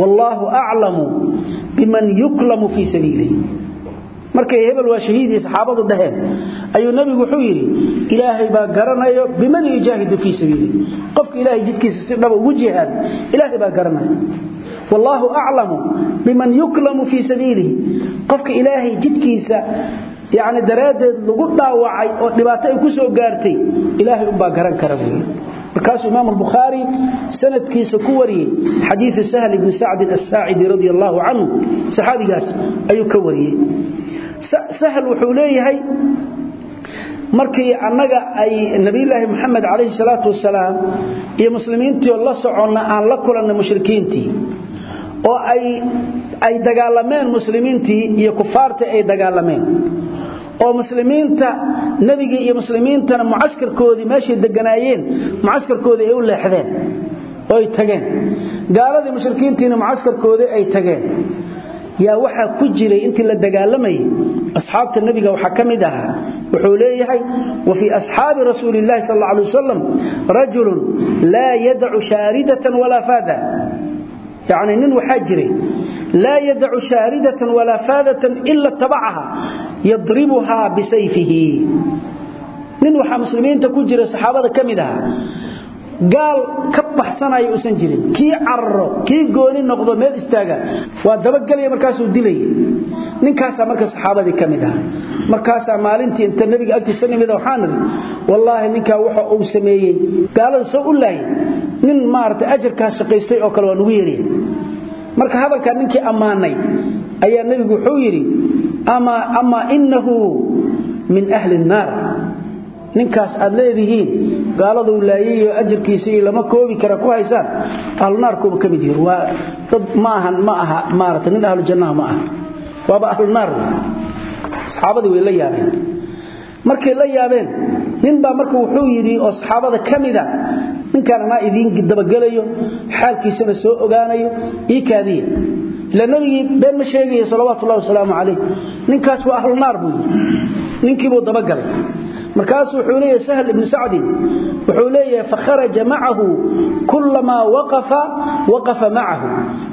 A: Wallaahu aclamu biman yuklamu fii sabiilihi. Markay hebel waa shahiidii saxaabadu dhaheen ayuu nabigu wuxuu yidhi ilaahay baa garanayo biman yujaahidu fii sabiilihi. Qofka ilaahay jidkiisa si dhaba ugu jihaad ilaahay baa garanaya wallaahu aclamu biman yuklamu fii sabiilihi. Qofka ilaahay jidkiisa yani daraaddeed lagu dhaawacay oo dhibaato ay ku soo gaartay ilaahay umbaa garan kara markaasuu imaam albukhaari sanadkiisa ku wariyey xadiiu sahl ibni sacdin assaacidi radi allaahu canhu saxaabigaas ayuu ka wariyey. Sahl wuxuu markii annaga ay nabilaahi muxamed calayhi salaatu wasalaam iyo muslimiintii la soconna aan la kulannay mushrikiintii oo ay dagaalameen muslimiintii iyo kufaartii ay dagaalameen oo muslimiinta nebigii iyo muslimiintana mucaskarkoodii meeshay deganaayeen mucaskarkoodii ay u leexdeen oo ay tageen. Gaaladii mushrikiintiina mucaskarkoodii ay tageen. Yaa waxaa ku jiray intii la dagaalamayay asxaabta nebiga waxaa ka mid ahaa wuxuu leeyahay wa asxaabi rasuuli illahi sal alla alay wasalam rajulun laa yadacu shaaridatan walaa faada. Yacni nin waxaa jiray laa yadacu shaaridatan walaa faadatan ila tabacaha yadribuhaa bisayfihi nin waxaa muslimiinta ku jira saxaabada ka mid ahaa gaal ka baxsanaya usan jirin kii cararo kii gooni noqdo meel istaaga waa dabagelaya markaasuu dilaya ninkaasaa marka saxaabadii ka mid aha markaasaa maalintii inta nebiga agtiisa nimid waxaan idhi wallaahi ninkaa waxa uu sameeyey gaalada soo u laayay nin nugu yeeraya marka hadalkaa ninkii ammaanay ayaa nebigu wuxuu yidhi amaa inahu min ahli nnaar ninkaas aad leedihiin gaaladuu laayayoo ajarkiisa iyo lama koobi kara ku haysaan. Ahlunaarkuuba ka mid yihiin waa dad ma ahan ma aha maarata nin ahlu jannaha ma aha. Waaba ahlunaar saxaabadii way la yaabeen. Markay la yaabeen ninbaa marka wuxuu yidhi oo saxaabada ka mida ninkaan anaa idiin dabagelayo xaalkiisana soo ogaanayo ii kaadiya ila nabigii been ma sheegaya salawaatullahi wasalaamu calayh. Ninkaas waa ahlunaar buu ninkiibuu dabagalay. Markaasuu wuxuu leeyahay sahl ibni sacdin wuxuu leeyahay fakharaja macahu kulamaa waqafa waqafa macahu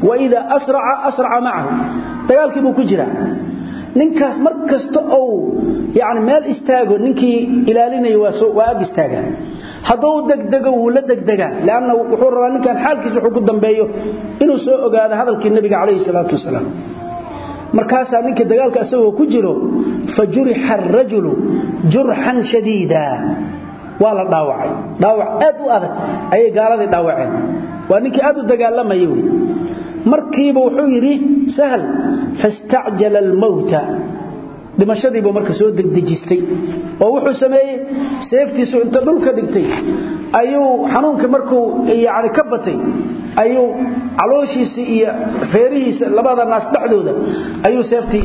A: waida asraca asraca macahu dagaalkii buu ku jiraa. Ninkaas mar kasta ou yani meel istaago ninkii ilaalinaya waa ag istaaga hadduu degdego wuu la degdegaa lanna wuxuu rabaa ninkan xaalkiisa wuxuu ku dambeeyo inuu soo ogaado hadalkii nabiga calayhi salaatu wasalaam. Markaasaa ninkii dagaalka isagoo ku jiro fa jurixa arajulu jurxan shadiida. Waa la dhaawacay. Dhaawac aad u adag ayay gaaladii dhaawaceen. Waa ninkii aad u dagaalamaya wey markiiba wuxuu yidhi sahl fastacjala almowta dhimashadiibuu marka soo degdejistay oo wuxuu sameeyey seeftiisu inta dhulka dhigtay. Ayuu xanuunkii markuu yani ka batay ayuu calooshiisa iyo feerihiisa labada naas dhexdooda ayuu seeftii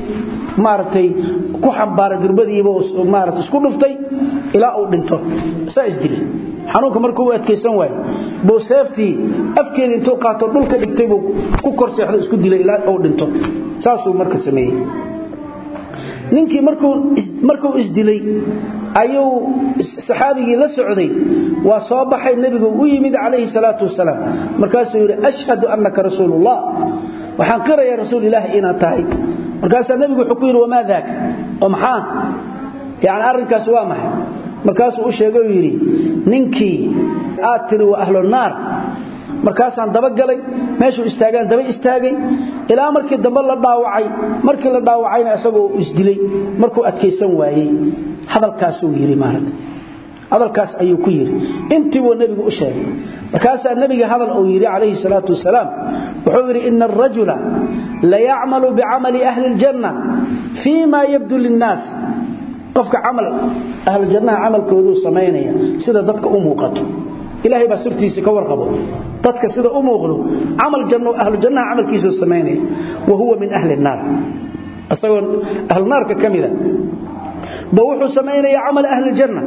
A: maaragtay ku xambaaray durbadiiba maarata isku dhuftay ilaa uu dhinto. Saa isdilay xanuunka markuu u adkaysan waayo buu seeftii afkeedii intuu qaato dhulka dhigtay buu ku kor isku dilay ilaa uu dhinto. Saasuu marka sameeyey ninkii markuu isdilay ayuu saxaabigii la socday waa soo baxay nebigu u yimid calayhi salaatu wasalaam. Markaasuu yidhi ashhadu annaka rasuulullah. Waxaan qirayaa rasuul ilaahi inaad tahay. Markaasaa nebigu wuxuu ku yidhi wamaa daaka oo maxaa yani arrinkaas waa maxay? Markaasuu u sheegay oo yidhi ninkii aad tiri waa ahlu naar. Markaasaan dabagalay meeshuu istaagaan daba istaagay ilaa markii dambe la dhaawacay markii la dhaawacayna isagoo isdilay markuu adkaysan waayey. Hadalkaasuu yidhi maarata hadalkaas ayuu ku yidhi intii buu nebigu u sheegay. Markaasaa nebiga hadal uu yidhi calayhi salaatu wasalaam wuxuu yidhi ina arajula layacmalu bicamali ahli ljanna fii ma yabdu linnaas. Qofka camal ahlujannaha camalkooduu samaynaya sida dadka u muuqato ilaahay baa sirtiisa ka warqabo. Dadka sida u muuqdo camal janno ahlu jannaha camalkiisa sameynaya wa huwa min ahli naar. Asagoo ahlu naarka kamida ba wuxuu sameynaya camal ahli janna.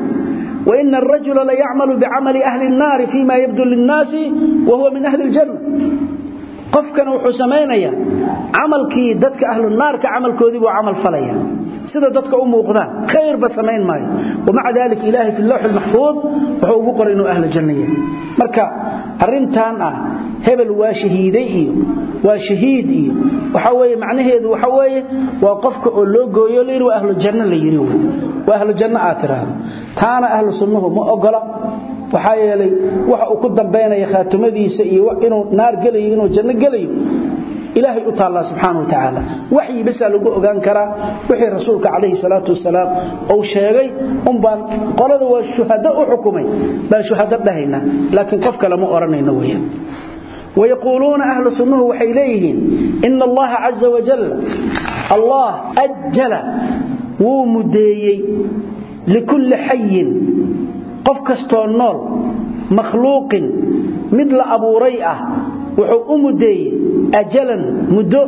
A: Wa inna ar-rajula la ya'malu bi'amali ahli an-nar fima yabdu lin-nasi wa huwa min ahli al-janna qofkana wuxuu sameynaya camalkii dadka ahlu naarka camalkoodii buu camal falaya. Sida dadka u muuqdaan khayr ba samayn maayo. Wamaca dalika ilaahay fi lawx almahfuud wuxuu ugu qoray inuu ahla janna marka arintan ah hebel waa shahiiday iyo waa shahiid iyo waxa weeye macnaheedu waxa weeye waa qofka oo loo gooyo leeyahay waa ahlu janna la yiri waa ahlu janna aad tiraahdo. Taana ahlu sunnuhu ma ogola waxaa yeelay waxa uu ku dambeynaya khaatimadiisa iyo inuu naar gelayo inuu janno gelayo ilaahay u taala subhanahu wa ta'ala waxyi bisa lagu ogaan kara wixii rasuulka kaleey salaatu wasalaam oo sheegay um baan qolada waa shuhada u xukumay baa shuhada dhahayna laakiin qof kale ma oranayna weeyaan ويقولون أهل سنه وحيليهن إن الله عز وجل الله أجل ومديي لكل حي qof kastoo nool makhluuqin mid la abuuray ah wuxuu u mudeey ajalan muddo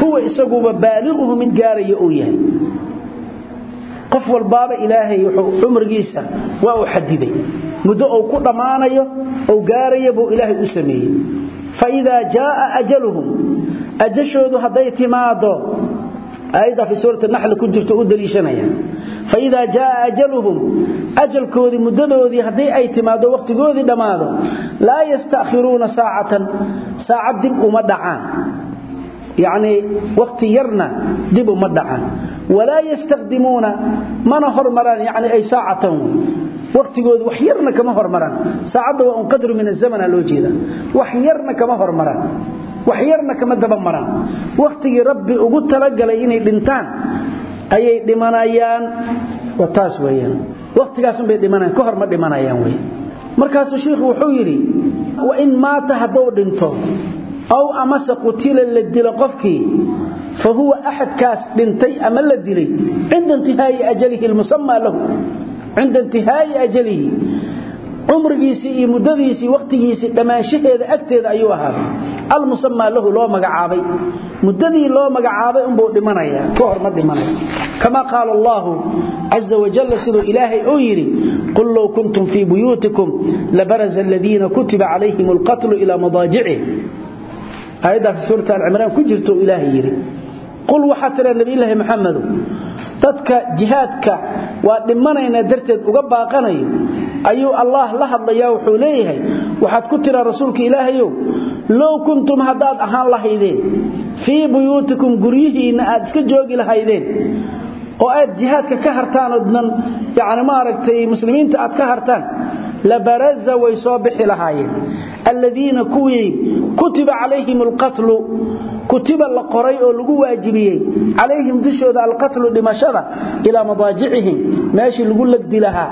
A: huwa isaguba baaliquhu mid gaaraya u yahay. Qof walbaaba ilaahay wuxuu cumrigiisa waa u xadiday muddo uu ku dhammaanayo ou gaaraya buu ilaahay u sameeyey. Fa idaa jaaa ajaluhum ajashoodu hadday timaado aayaddaa fi suurati naxli ku u daliishanaya faida jaaa ajaluhum ajalkoodii muddadoodii haddii ay timaado wakhtigoodii dhammaado laa yastaakhiruuna saacatan saacad dib uma dhacaan yacnii wakhti yarna dib uma dhacaan walaa yastakdimuuna mana hormaraan yani ay saacatan watigoodu wax yarna kama hormaraan saacadda waa un qadru min azamana loo jeeda wax yarna kama hormaraan wax yarna kama dabamaraan wakhtigii rabbi ugu talagalay ayay dhimanayaan. Wataas weeyaan. Waqtigaas bay dhimanayaan. Ka hor ma dhimanayaan weey. Markaas sheekhu wuxuu yiri wa in maata hadoo dhinto aw amasa qutila la dilo qofkii fa huwa ahad kaas dhintay ama la dilay inda intihaayi ajalihi almusamma lahu. Inda intihaayi ajalihi umrigiisi iyo muddadiisi waqtigiisi dhamaanshaheeda agteeda ayuu ahaaday almusamma lahu loo magacaabay. Muddadii loo magacaabay unbuu dhimanaya. Ka hor ma dhimanaya kama qaala allahu caza wajalla siduu ilaahay uu yidhi qul low kuntum fii buyuutikum labaraza aladiina kutiba calayhim alqatlu ilaa madaajici aayaddaa fi suurati alcimraan ku jirto ilaahay yidhi qul waxaa tiraa nabiyulaahi maxamedu dadka jihaadka waa dhimanaynaa darteed uga baaqanayo ayuu allah la hadlayaa wuxuu leeyahay waxaad ku tiraa rasuulka ilaahayow low kuntum haddaad ahaan lahaydeen fii buyuutikum guryihiinna aad iska joogi lahaydeen oo aad jihaadka ka hartaan odnan yani maaragtay muslimiinta aad ka hartaan labaraza way soo bixi lahaayeen. Aladiina kuwii kutiba calayhim alqatlu kutiba la qoray oo lagu waajibiyey calayhim dushooda alqatlu dhimashada ilaa madaajicihim. Meeshii lagu lagdi lahaa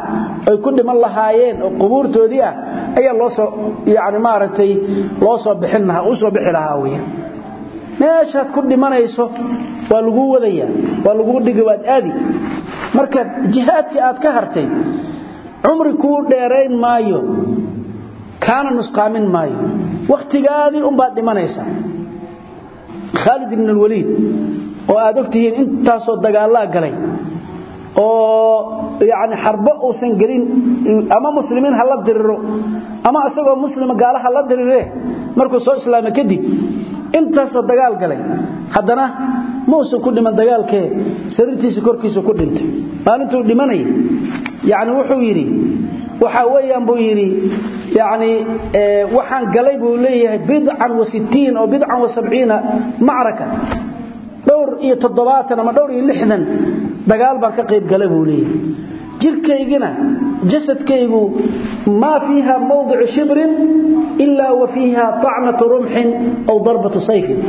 A: ay ku dhiman lahaayeen oo qubuurtoodii ah ayaa loosoo yani maaragtay loo soo bixin lahaa u soo bixi lahaa weya meeshaad ku dhimanayso waa lagu wadaya waa lagu dhigi waad aadi. Marka jihaadkii aad ka hartay cumri kuu dheerayn maayo kaana nusqaamin maayo. Wakhtigaadii unbaad dhimanaysaa. Khaalid ibn alwaliid oo aad ogtihiin intaasoo dagaallaa galay oo yani xarbo uusan gelin ama muslimiin ha la diriro ama isagoo muslima gaala ha la diriree markuu soo islaama kadib intaasoo dagaal galay. Haddana mausan ku dhiman dagaalkee sariirtiisa korkiisa ku dhintay. Maalintuu dhimanaya yani wuxuu yidhi waxa weeyaan buu yidhi yani waxaan galay buu leeyahay bidcan wa sittiin oo bidcan wa sabciina macraka. Dhowr iyo toddobaatan ama dhowr iyo lixdan dagaal baan ka qayb galay buu leeyahay. Jirkaygina jasadkaygu maa fiiha mawdicu shibrin ilaa wa fiiha tacnatu rumxin aw darbatu sayfin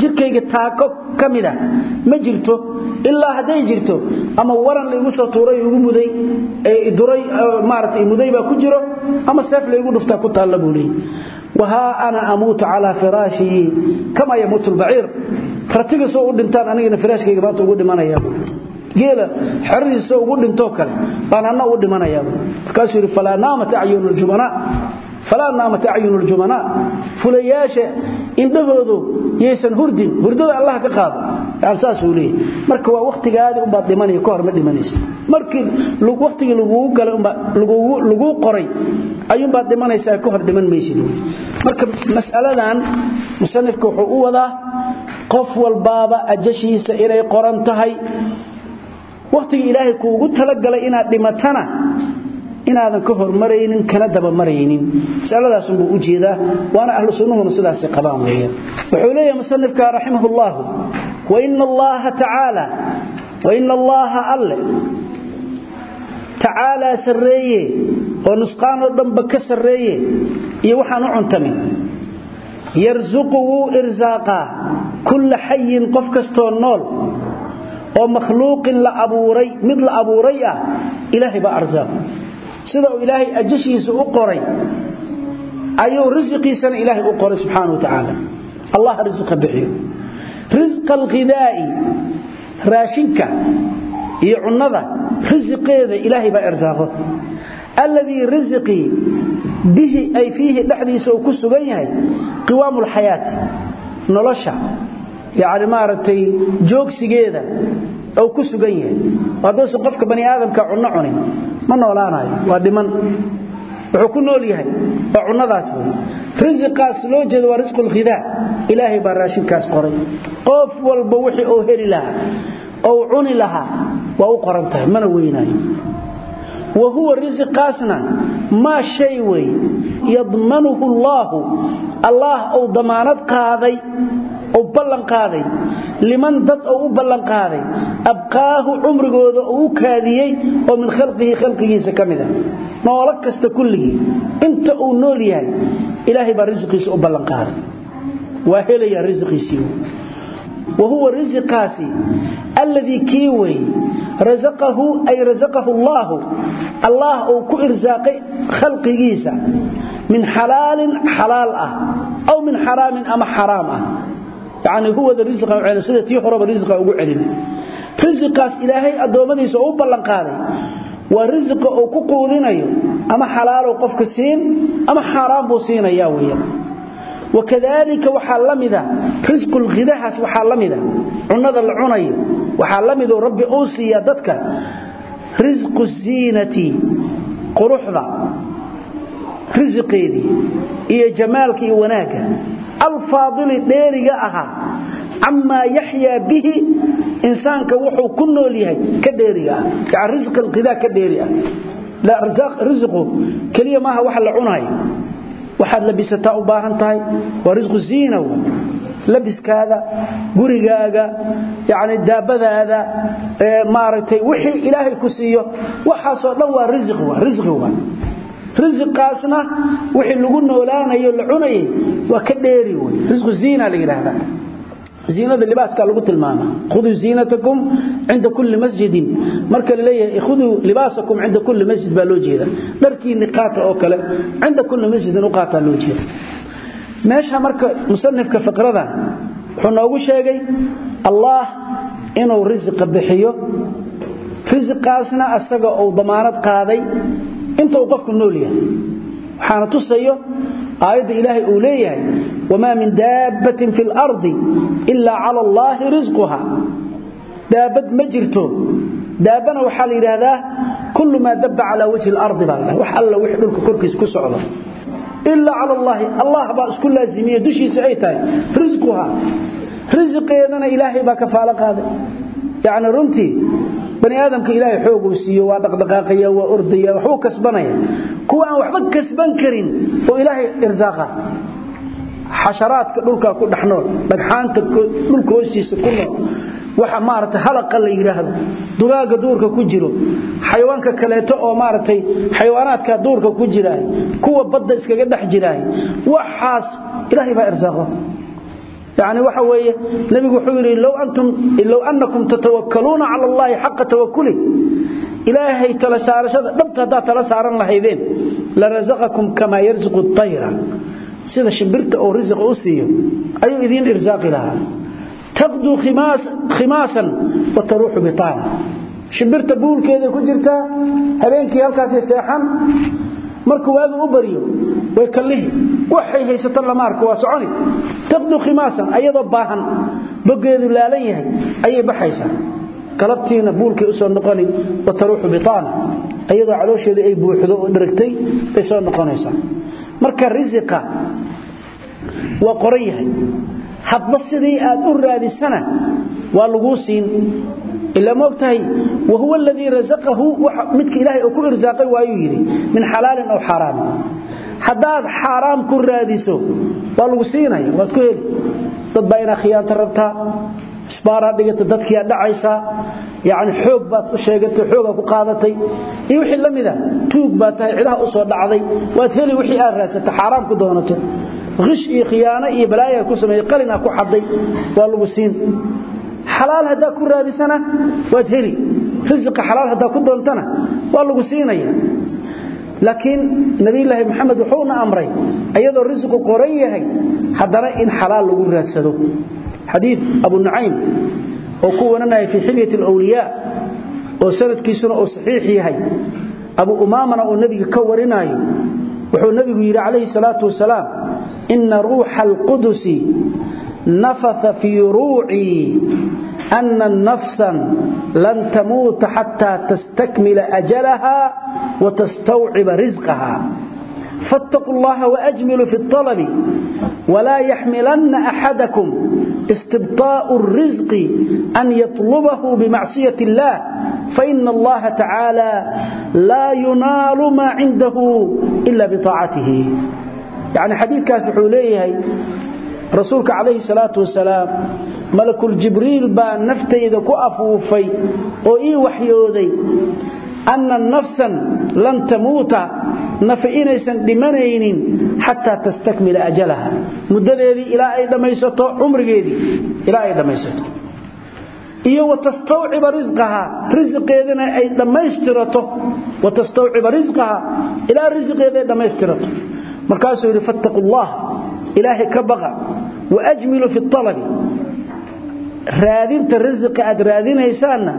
A: jirkayga taako ka mida ma jirto ilaa hadday jirto ama waran laygu soo tuuray igu muday duray maaragtay muday baa ku jiro ama seef laygu dhuftaa ku taalla buu leeyahy wahaa ana amuutu calaa firaashii kama yamuutu lbaciir ratiga soo u dhintaan anigana firaashkayga maanta ugu dhimanayaa geela xeradiisa ugu dhintoo kale baan anna u dhimanayaaba markaasuu yidhi falaa naamat acyunu ljubanaa falaa naamat acyunu ljubanaa fulayaasha indhahoodu yaysan hurdin hurdada allah ka qaado saasuu marka waa wakhtigaadii umbaad dhimanaya ka hor ma dhimanaysa markii wakhtigii lagugu galay laguu qoray ayuunbaad dhimanaysaa ka dhiman maysid marka mas'aladan musanifka wuxuu u wadaa qof walbaaba ajashiisa inay qoran tahay wakhtigii ilaahay kuugu talagalay inaad dhimatana inaadan ka hormaraynin kana dabamaraynin. Masaladaasunbuu u jeedaa waana ahlu sunnuhuna sidaasay qabaan weeyaan wuxuu leeyahay musanifka raximahullahu waina allaha tacaala waina allaaha alle tacaalaa sarreeye oo nusqaanoo dhanba ka sarreeye iyo waxaan u cuntamin. Yarsuqu wuu irsaaqaa kulla xayin qof kastoo nool oo makhluuqin la abuuray mid la abuuray ah ilaahay baa arsaaq sida uu ilaahay ajashiisa u qoray ayuu risiqiisana ilaahay u qoray subxaana wa tacaala allah risiqa bixiyo. Risqa alghidaa'i raashinka iyo cunnada risiqeeda ilaahay baa irsaaqo. Alladii risiqii bihi ay fiihi dhexdiisa uu ku sugan yahay qiwaamu lxayaati nolosha. Yacni maaragtay joogsigeeda ou ku sugan yahay. Hadduusan qofka bani aadamka cunno cunin. Ma noolaanayo waa dhiman. Wuxuu ku nool yahay. Waa cunnadaas wey risiqaas loo jeeda waa risqu lkhidaa ilaahay baa raashinkaas qoray. Qof walba wixii uu heli lahaa ou cuni lahaa waa u qoran tahay mana weynaayo wa huwa risiqaasna maa shay wey yadmanuhu allaahu allaah ou damaanad qaaday ou ballan qaaday. Liman dad u ballan qaaday. Abqaahu cumrigooda uu u kaadiyey oo min khalqihi khalqigiisa ka mid a noolo kasta kulligii. Inta uu nool yahay ilaahay baa risiqiisa u ballan qaaday. Waa helayaa risiqiisii wa huwa risiqaasi alladii kii wey rasaqahu ay rasaqahu allaahu allaah uu ku irsaaqay khalqigiisa min xalaalin xalaal ah aw min xaraamin ama xaraam ah yani huwada ria sida tii horeba risia ugu celin. Risiqaas ilaahay addoommadiisa u ballan qaaday waa risiqa uu ku quudinayo ama xalaalow qofka siin ama xaaraan buu siinaya weyan wakadalika waxaa la mida risqu lkhidahaas waxaa la mida. Cunnada la cunayo waxaa la rabbi uu siiya dadka. Risqu ziinati quruxda risiqeedii iyo jamaalka iyo wanaagga alfaadili dheeriga ahaa camaa yaxyaa bihi insaanka wuxuu ku nool yahay ka dheeriga ah. Alqidaa ka dheeri ah. Risiqu keliya maaha waxa la cunayo. Waxaad labisataa u baahan tahay. Waa risqu ziina labiskaada gurigaaga yani daabadaada maaragtay wixii ilaahay ku siiyo waxaasoo dhan waa risqi wa risiqaasna wixii lagu noolaanayo la cunayay waa ka dheeri wey risqu ziina la yidhaahdaa. Ziinada libaaska lagu tilmaama khuduu ziinatakum cinda kulli masjidin. Marka la leeyahay khuduu libaasakum cinda kulli masjid baa loo jeeda dharkiinni qaata oo kale cinda kulli masjidin u qaataa loo jeeda meesha marka musanifka fiqradan wuxuu noogu sheegay allaah inta uu qofku nool yahay. Waxaana tusayo aayadda ilaahay uu leeyahay wamaa min daabbatin fi lardi ilaa cala allaahi risquha daabad ma jirto. Daabana waxaa la yidhaahdaa kullu maa dabba calaa wajhi lardi baa ladhaha wax alla wix dhulka korkiisa ku socdo ilaa cala allaahi allah baa isku laazimiye dushiisa ay tahay risquha risiqeedana ilaahay baa kafaalo qaaday. Yacni runtii bani aadamka ilaahay xoog uu siiyo waa dhaqdhaqaaqaya waa ordaya waxbuu kasbanaya. Kuwa aan waxba kasban karin oo ilaahay irsaaqa. Xasharaadka dhulka ku dhaxnool dhagxaanta dhulka hoostiisa ku nool waxa maaragtay halaqa la yiraahdo dugaaga duurka ku jiro xayawaanka kaleeto oo maaragtay xayawaanaadka duurka ku jira kuwa badda iskaga dhex jiraay waxaas ilaahay baa irsaaqo yani waxa weeye nebigu wuxuu yidhi low annakum tatawakkaluuna cala allaahi xaqa tawakuli ilaahay tala saarashada dhabta haddaad tala saaran lahaydeen larasaqakum kamaa yarsiqu tayra. Sida shimbirta oo risiqa u siiyo ayuu idiin irsaaqi lahaa. Taqduu khimaasan wa taruuxu bitaana shimbirta buulkeeday ku jirtaa habeenkii halkaasii seexan markuu waagu u bariyo way kallihi waxay haysato lama arko waa soconi. Taqdu khimaasan ayadoo baahan. Bogeedu laalan yahay ayay baxaysaa. Galabtiina buulkay u soo noqoni wa taruuxu bitaana ayadoo caloosheeda ay buuxdo oo dharagtay bay soo noqonaysaa. Marka risiqa waa qoran yahay hadba sidii aad u raadisana waa lagu siin. Ila moogtahay wahuwa aladii rasaqahu midka ilaahay uu ku irsaaqay waayuu yidhi min xalaalin aw xaaraamin haddaad xaaraam ku raadiso waa lagu siinaya waad ku heli. Dad baa inaa khiyaanta rabtaa isbaaraa dhigata dadkiiaa dhacaysaa yani xoog baad u sheegatay xoogaa ku qaadatay iyo wixii la ah, tuug baa tahay cidaha u soo dhacday waad heli wixii aad raasata xaaraam ku doonato. غش iyo khiyaano iyo balaaya ku sameeyay qalina ku xaday waa lagu siin. Xalaal hadaa ku raadisana waad heli. Risiqa xalaal hadaa ku doontana waa lagu siinaya. Laakiin nabilaahi maxamed wuxuuna amray ayadoo risiqu qoran yahay haddana in xalaal lagu raadsado. Xadiid abu nucaym oo ku waranaya fii xilyat alawliyaa oo sanadkiisuna uu saxiix yahay. Abu umaamana uu nebiga warinaayo wuxuu nabigu yidhi calayhi salaatu wasalaam ina ruuxa alqudusi nafatha fii ruucii ana nafsan lan tamuuta xataa tastakmila ajalaha watastawciba risqaha فاتقوا الله وأجملوا في الطلب ولا يحملن أحدكم استبطاء الرزق أن يطلبه بمعصية الله فإن الله تعالى لا ينال ما عنده إلا بطاعته يعني حديث كاسح إليه رسولك عليه الصلاة والسلام ملك الجبريل بان نفتي إذا كأفوفي وإي anna nafsan lan tamuuta nafi inaysan dhimanaynin xataa tastakmila ajalaha. Muddadeedii ilaa ay dhammaysato cumrigeedii ilaa ay dhammaysato iyo watastawciba risqahaa risiqeedana ay dhammaystirato. Watastawciba risqahaa ilaa risiqeeda ay dhammaystirato. Markaasuu yidhi fattaqu allah ilaahay ka baqa. Waajmilu fi alabi raadinta rizqa aad raadinaysaana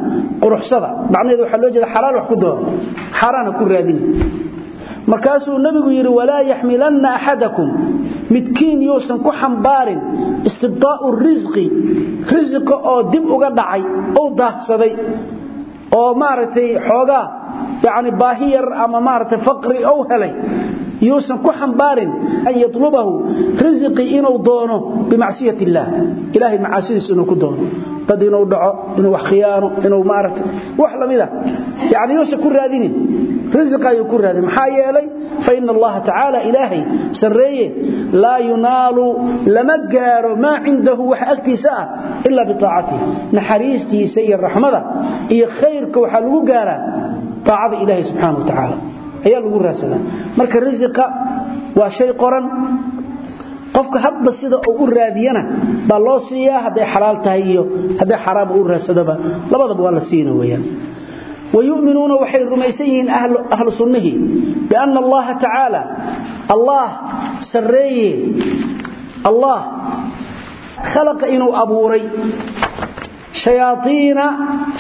A: quruxsada. Macnaheedu waxa loo jeeda xalaal wax ku doon xaraana ku raadin. Markaasuu nabigu yiri walaa yaxmilanna ahadakum midkiin yuusan ku xambaarin istibdaa'u rizqi rizqa oo dib uga dhacay oo daahsaday oo maaragtay xoogaa yaani baahiyar ama maaragtay faqri oo helay yuusan ku xambaarin an yatlubahu rizqi inuu doono bimacsiyati illah. Ilaahi macaasidiisa inuu ku doono. Dad inuu dhaco inuu wax khiyaano inuu maaragtay wax lamida yaani yuusan ku raadinin. Rizqa ayuu ku raadin. Maxaa yeelay fa inna allaha tacaala ilaahay sarreeye laa yunaalu lama gaaro maa cindahu wax agtiisa ah ilaa bitaacatihi naxariistiisa iyo raxmada iyo ayaa lagu raadsadaa marka risiqa waa shay qoran. Qofka hadba sida uu u raadiyana baa loo siiyaa hadday xalaal tahay iyo haday xaraam u raadsadoba labadaba waa la siina weyaan wayuminuuna waxay rumaysan yihiin ahlu sunnihii biana allaha tacaala allah sarreeye. Allah khalaqa inuu abuuray.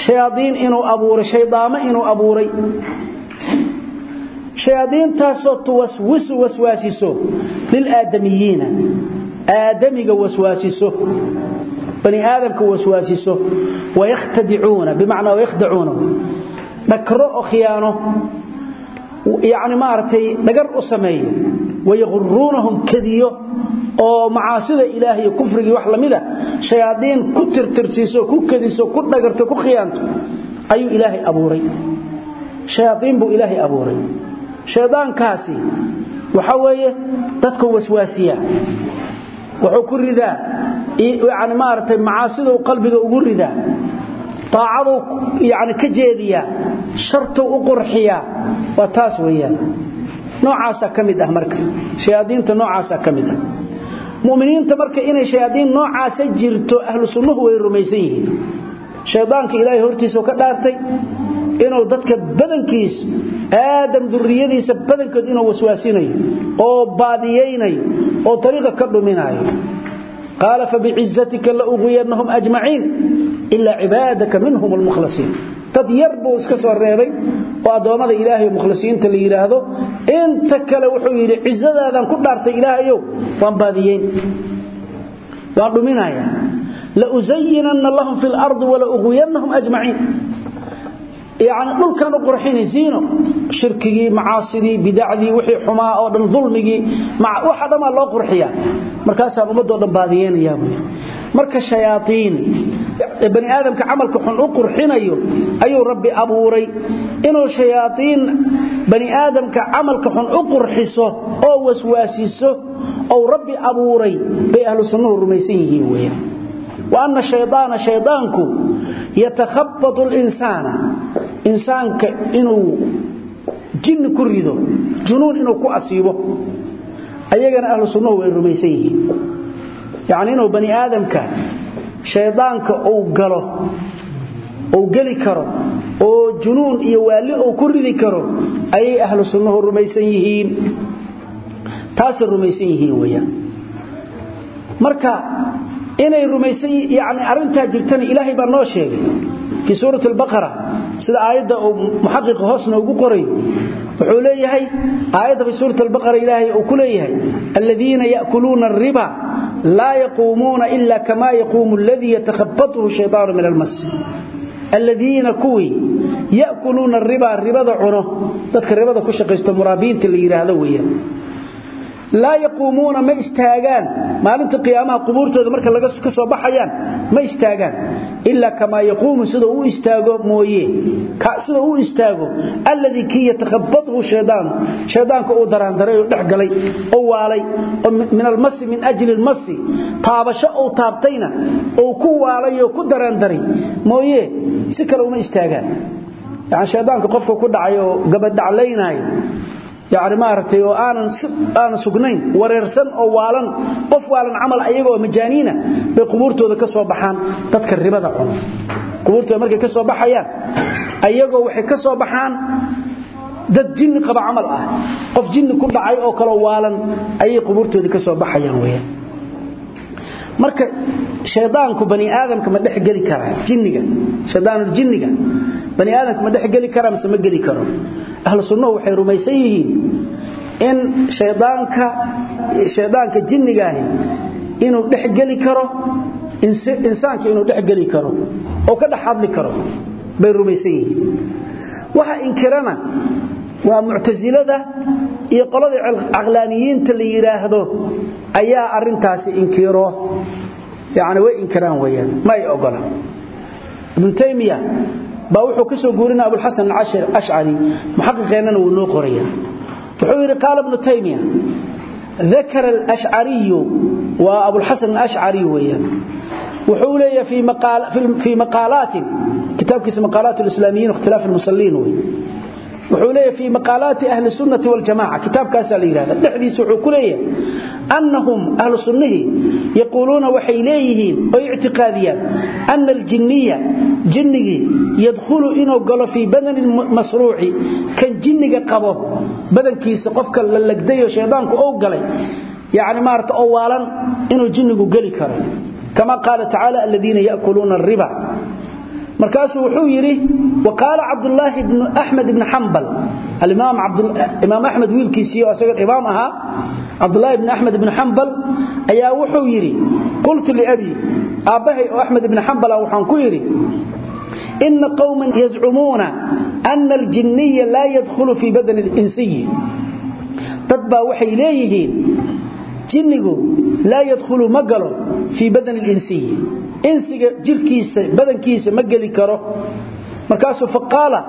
A: Ayaaiin inuu abuuray. Shaydaamo inuu abuuray shayaadiintaasoo tuwaswisu waswaasiso lilaadamiyiina aadamiga waswaasiso. Bani aadamka waswaasiso. Wayakhtadicuuna bimacnaa wayakhdacuuna dhakro oo khiyaano. Yacni maaragtay dhagar u sameeyo. Wayaquruunahum kadiyo. Oo macaasida ilaahay iyo kufrigii wax la mid a ah, shayaadiin ku tirtirsiiso ku kadiso ku dhagarto ku khiyaanto ayuu ilaahay abuuray shaydaankaasi waxa weeye dadku waswaasiya. Wuxuu ku ridaa yani maaragtay macaasidu qalbiga ugu ridaa daacadu yani ka jeediyaa shartuu u qurxiyaa waa taas weeyaan. Noocaasaa ka mid ah marka. Shayaadiinta noocaasaa ka mid ah. Muminiinta marka inay shayaadiin noocaasa jirto ahlu sunnuhu way rumaysan yihiin shaydaanka ilaahay hortiisao ka dhaartay inuu dadka badankiisu aadam duriyadiisa badankood inuu waswaasinayo oo baadiyaynayo oo ariiqa ka dhuminayo qaala fabicizatika lauqwiyanahum ajmaciin ilaa cibaadaka minhum lmukhlasiin dad yar buu iska soo reebay oo addoommada ilaahay mukhlisiinta la yidhaahdo inta kale wuxuu yidhi cizadaadaan ku dhaartay ilaahayow waan baadiyeyn waan dhuminaya lausayinanna lahum fi lardi walauqwiyanahum ajmaciin yani dhulkan u qurxini ziino shirkigii macaasidii bidacdii wixii xumaa oo dhan dulmigii waxa dhammaa loo qurxiyaa markaasaan ummadoo dhan baadiyeynaya buy marka shayaaiin bani aadamka camalka xun u qurxinayo ayuu rabbi abuuray inuu shayaaiin bani aadamka camalka xun u qurxiso oo waswaasiso ou rabbi abuuray bay ahlu sunnuhu wa anna shayaana shaydaanku yatakhabatu linsaana insaanka inuu jinni ku rido junuun inuu ku asiibo ayagana ahlu sunnuhu way rumaysan yihiin. Yacni inuu bani aadamka shaydaanka uu galo uu geli karo oo junuun iyo waalli uu ku ridi karo ayay inay rumaysan yani arrintaa jirtana ilaahay baa noo sheegay. Fii suurati albaqara sida aayadda uu muxaqiqa hoos noogu qoray wuxuu leeyahay aayadda fii suurati albaqara ilaahay uu ku leeyahay aladiina ya'kuluuna alriba laa yaquumuuna ila kama yaquumu aladii yatakhabatuhu shaydaanu min almas aladiina kuwii ya'kuluuna alriba ribada cuno. Dadka ribada ku shaqaysto muraabiinta la yidhaahdo weeyaan laa yaquumuuna ma istaagaan. Maalinta qiyaamaha qubuurtooda marka laga ka soo baxayaan ma istaagaan. Ilaa kamaa yaquumu sida uu istaago mooye. Sida uu istaago alladii kii yatakhabadhu shaydaanu shaydaanka uu daraandaray oo dhex galay oo waalay oo min almasi min ajli lmasi taabasho uu taabtayna uu ku waalay oo ku daraandaray. Mooye si kale uma istaagaan. Yani shaydaanka qofka ku dhacay oo gabadhaclaynaayo yani maaragtay oo aanan sugnayn wareersan oo waalan qof waalan camal ayaga oo majaaniina bay qubuurtooda ka soo baxaan dadka ribada cuno qubuurtooda markay ka soo baxayaan ayagoo waxay ka soo baxaan dad jinni qaba camal ah. Qof jinni ku dhacay oo kaloo waalan ayay qubuurtoodii ka soo baxayaan weyaan marka shaydaanku bani aadamka ma dhex geli karaa jinniga shaydaanul jinniga. Bani aadamka ma dhex geli karaa mise ma geli karo ahlu sunnuhu waxay rumaysan yihiin in shaydaanka shaydaanka jinnigaahi inuu dhex geli karo insaanka inuu dhex geli karo oo ka dhex hadli karo bay rumaysan yihiin. Waxa inkirana waa muctasilada iyo qolada caqlaaniyiinta la yidhaahdo ayaa arintaasi inkiro yani way inkiraan weyaan ma ay ogola. Ibnu taymiya baa wuxuu ka soo guurina abulxasan ashcari muxaqiqeennana wuu noo qoraya wuxuu yidhi qaala ibnu taymiya dakara alashcariyu waa abulxasan alashcari weeyaan. Wuxuu leeyahay fii maqaalaatin kitaabkiisa maqaalaat alislaamiyiin ikhtilaaf almusalliin wey wuxuu leeyahay fii maqaalaati ahli sunnati waljamaca kitaabkaasaa la yidhahda. Dhexdiisa wuxuu ku leeyahay annahum ahlu sunnihii yaquuluuna waxay leeyihiin oy ictiqaadiyaan ana aljinniya jinnigii yadkhulu inuu galo fii badani masruuci kan jinniga qabo. Badankiisa qofka la lagdayo shaydaanku ou galay yani maarata oo waalan inuu jinnigu markaasuu wuxuu yidhi waqaala cabdulaahi bnu axmed ibni xambal alimaam axmed wiilkiisii oo isaga imaam ahaa cabdulaahi bni axmed ibni xambal ayaa wuxuu yidhi qultu liabii aabbahay oo axmed ibni xambala waxaan ku yidhi ina qowman yazcumuuna ana aljinniya laa yadkhulu fii badani linsiyi dad baa waxay leeyihiin jinnigu laa yadkhulu ma galo fii badani linsiyi insiga jirkiisa badankiisa ma geli karo. Markaasuu faqaala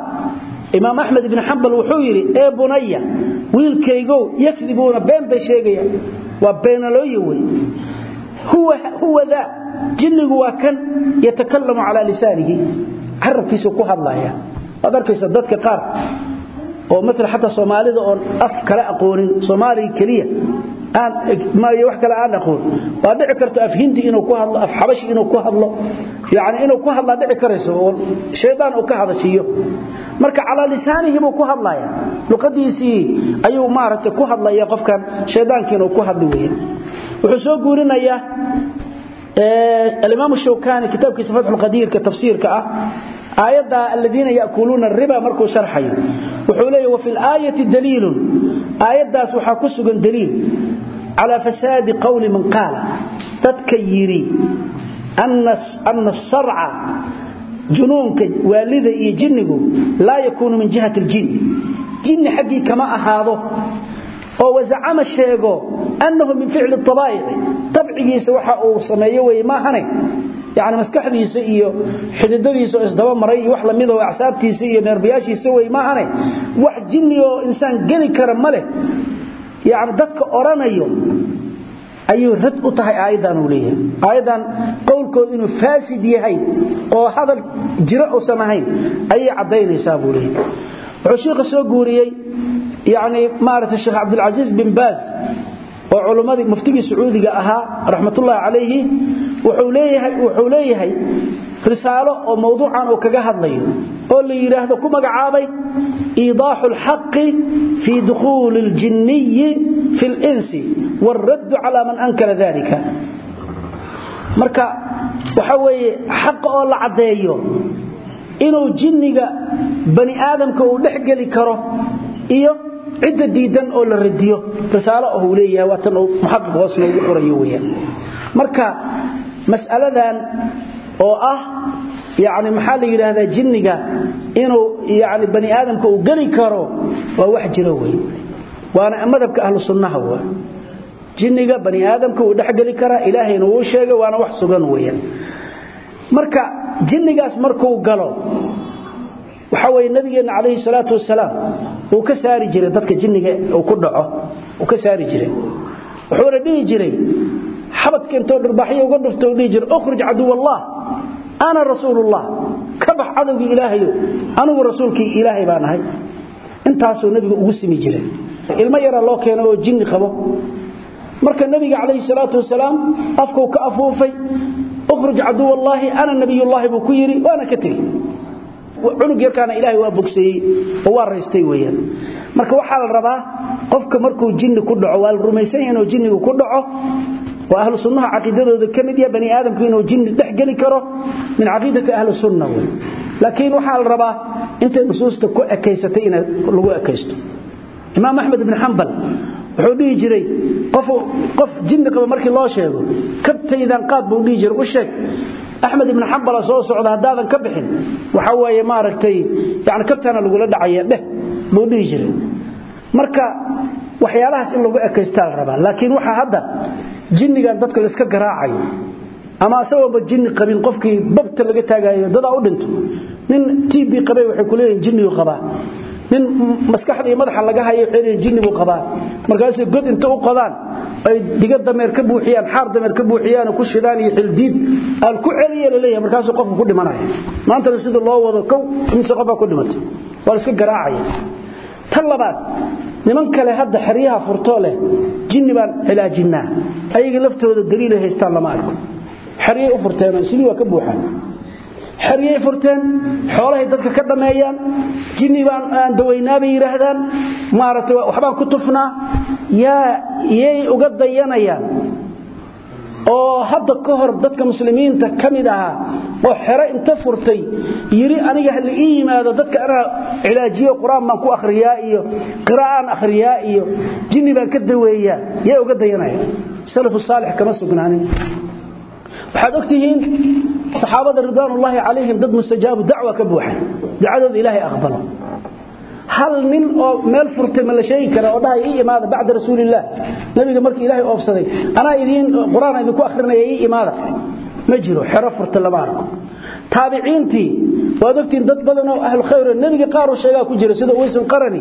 A: imaam axmed ibni xambal wuxuu yidhi ee bunaya wiilkaygow yakdibuuna been bay sheegayaan. Waa beenalooye wey huwa daa jinnigu waa kan yatakalamu calaa lisaanihi. Carabkiisu ku hadlaya waad dadka qaar oo maala xataa soomaalida oon af kala aqoonin soomaaliga keliya wax kale aan aqoon. Waa dhici karto af hindi inuu ku hadlo af xabashi inuu ku hadlo. Yani inuu ku hadlaa dhici karayso oo shaydaan uu ka hadashiiyo marka calaa lisaanihi buu ku hadlaya luqadiisii ayuu maaragtay ku hadlaya qofkan shaydaankiina uu ku hadli weya wuxuu soo guurinayaa alimaam shawkani kitaabkiisa fatxulqadiirka tafsiirka ah aayadda aladiina ya'kuluuna riba markuu sharxayo wuxuu leeyahy wafi laayati daliilun. Aayaddaas waxaa ku sugan daliil. Calaa fasaadi qowli man qaala. Dadka yidhi ana asarca junuunka waalida iyo jinnigu laa yakuunu min jihati aljinni jinni xaggii kama ahaado oo wazacama sheego annahu min ficli abaa'ici tabcigiisa waxa uu sameeyo wey maahane yani maskaxdiisa iyo xididadiisa oo isdaba maray iyo wax la mid oo acsaabtiisa iyo neerbayaashiisa wey maahane. Wax jinni oo insaan geli kara ma leh. Yani dadka odhanayo ayuu rad u tahay aayaddan uu leeyahay. Aayaddan qowlkoodu inuu faasid yahay oo hadal jiro uusan ahayn ayay caddaynaysaa buu wuxuu shiikha soo guuriyey yani maaragtay sheekh cabdilcasiis bin baaz oo culummadii muftigii sacuudiga ahaa raxmatullaahi calayhi wuxuu leeyahay risaalo oo mawduucan oo kaga hadlayo oo la yidhaahdo ku magacaabay iidaaxu lxaqi fii dukhuuli اljinniyi fi linsi wاlraddu calaa man ankara dalika marka waxa weeye xaqa oo la caddeeyo inuu jinniga bani aadamka uu dhex geli karo iyo cidda diidan oo la radiyo risaalo uu leeyahay waa tan uu muxaqiq hoos noogu qorayo weeyaan. Marka mas'aladan oo ah yani maxaa la yidhaahdaa jinniga inuu yani bani aadamka uu geli karo waa wax jiro wey waana madhabka ahlu sunnaha w jinniga bani aadamka uu dhexgeli karaa ilaahayna wuu sheegay waana wax sugan weeyaan. Marka jinnigaas markuu galo waxa weye nabigeenna calayhi salaatu wasalaam uu ka saari jiray dadka jinniga uu ku dhaco uu ka saari jiray. Wuxuuna dhihi jiray xabadka intoo dhirbaaxyo uga dhufto dhihi jiray ukhruj caduwallah ana rasuulullah ka bax cadowgii ilaahayo anigu rasuulkii ilaahay baan ahay. Intaasuu nebigu ugu simi jiray. Ilmo yara loo keeno oo jinni qabo. Marka nebiga calayhi salaatu wasalaam afkuu ka afuufay ukhruj caduwallaahi ana nabiyullaahi buu ku yidhi waana ka tegey cunug yarkaana ilaahay waa bogseeyey oo waa raystay weeyaan. Marka waxaa la rabaa qofka markuu jinni ku dhaco waa rumaysan inuu jinnigu ku dhaco. Waa ahlu sunnaha caqiidadooda ka mid bani aadamku inuu jinni dhex geli karo min caqiidati ahli sunna laakiin waxaa la rabaa intay nusuusta ku ekaysatay in lagu ekaysto. Imaam axmed ibn xambal wuxuu dhihi jiray qof jinni qaba markii loo sheego kabtaydan qaad buu dhihi jiray u sheeg axmed ibn xambala soo socda haddaadan ka bixin waxa weeye maaragtay yani kabtaana lagula dhacaya dheh buu dhihi jiray marka waxyaalahaas in lagu ekaystaa la rabaa laakiin waxaa hadda jinnigan dadka laiska garaacayo ama asagooba jinni qabin qofkii babta laga taagaayo dadaa u dhinto nin tb qabay waxay ku leeyihiin jinnigu qabaa nin maskaxda iyo madaxa laga hayo waxay leeyihiin god inta u ay diga dameer ka buuxiyaan xaar dameer ka buuxiyaan ku shidaan iyo xildiid aan ku celiya la leeyahay markaasuu qofku ku dhimanaya. Maantana sida loo wado kow inse qofbaa ku dhimatay waa iska garaacaya. Tan labaad niman kale hadda xeryaha furtoo leh jinni baan cilaajinnaa ayaga laftooda daliilay haystaan lama arko. Xeryay u furteenoo sidii waa ka buuxaan xeryay furteen xoolahay dadka ka dhameeyaan jinni baan aan dawaynaa bay yidhaahdaan maaragtay waxbaan ku tufnaa yaa yay uga dayanayaan. Oo hadda ka hor dadka muslimiinta ka mid ahaa oo xero inta furtay yidhi aniga ha ii yimaado dadka anaa cilaajiyo qur'aan baan ku akhriyaa iyo qiraa'aan akhriyaa iyo jinni baan ka daweeyaa yay uga dayanayaan. Salafu saalix kama sugnaanin. Waxaad ogtihiin saxaabada ridwaanullaahi calayhim dad mustajaabu dacwa ka buuxa. Ducadooda ilaahay aqbalo. Hal nin oo meel furtay ma la sheegi kara oo dhahay ii imaada bacda rasuulillaah nabiga markii ilaahay oobsaday anaa idiin qur'aan idinku akhrinaya ii imaada. Ma jiro xero furta lama arko. Taabiciintii waad ogtiin dad badan oo ahlu khayr nabiga qaar uu sheegaa ku jira sida Uways al-Qarani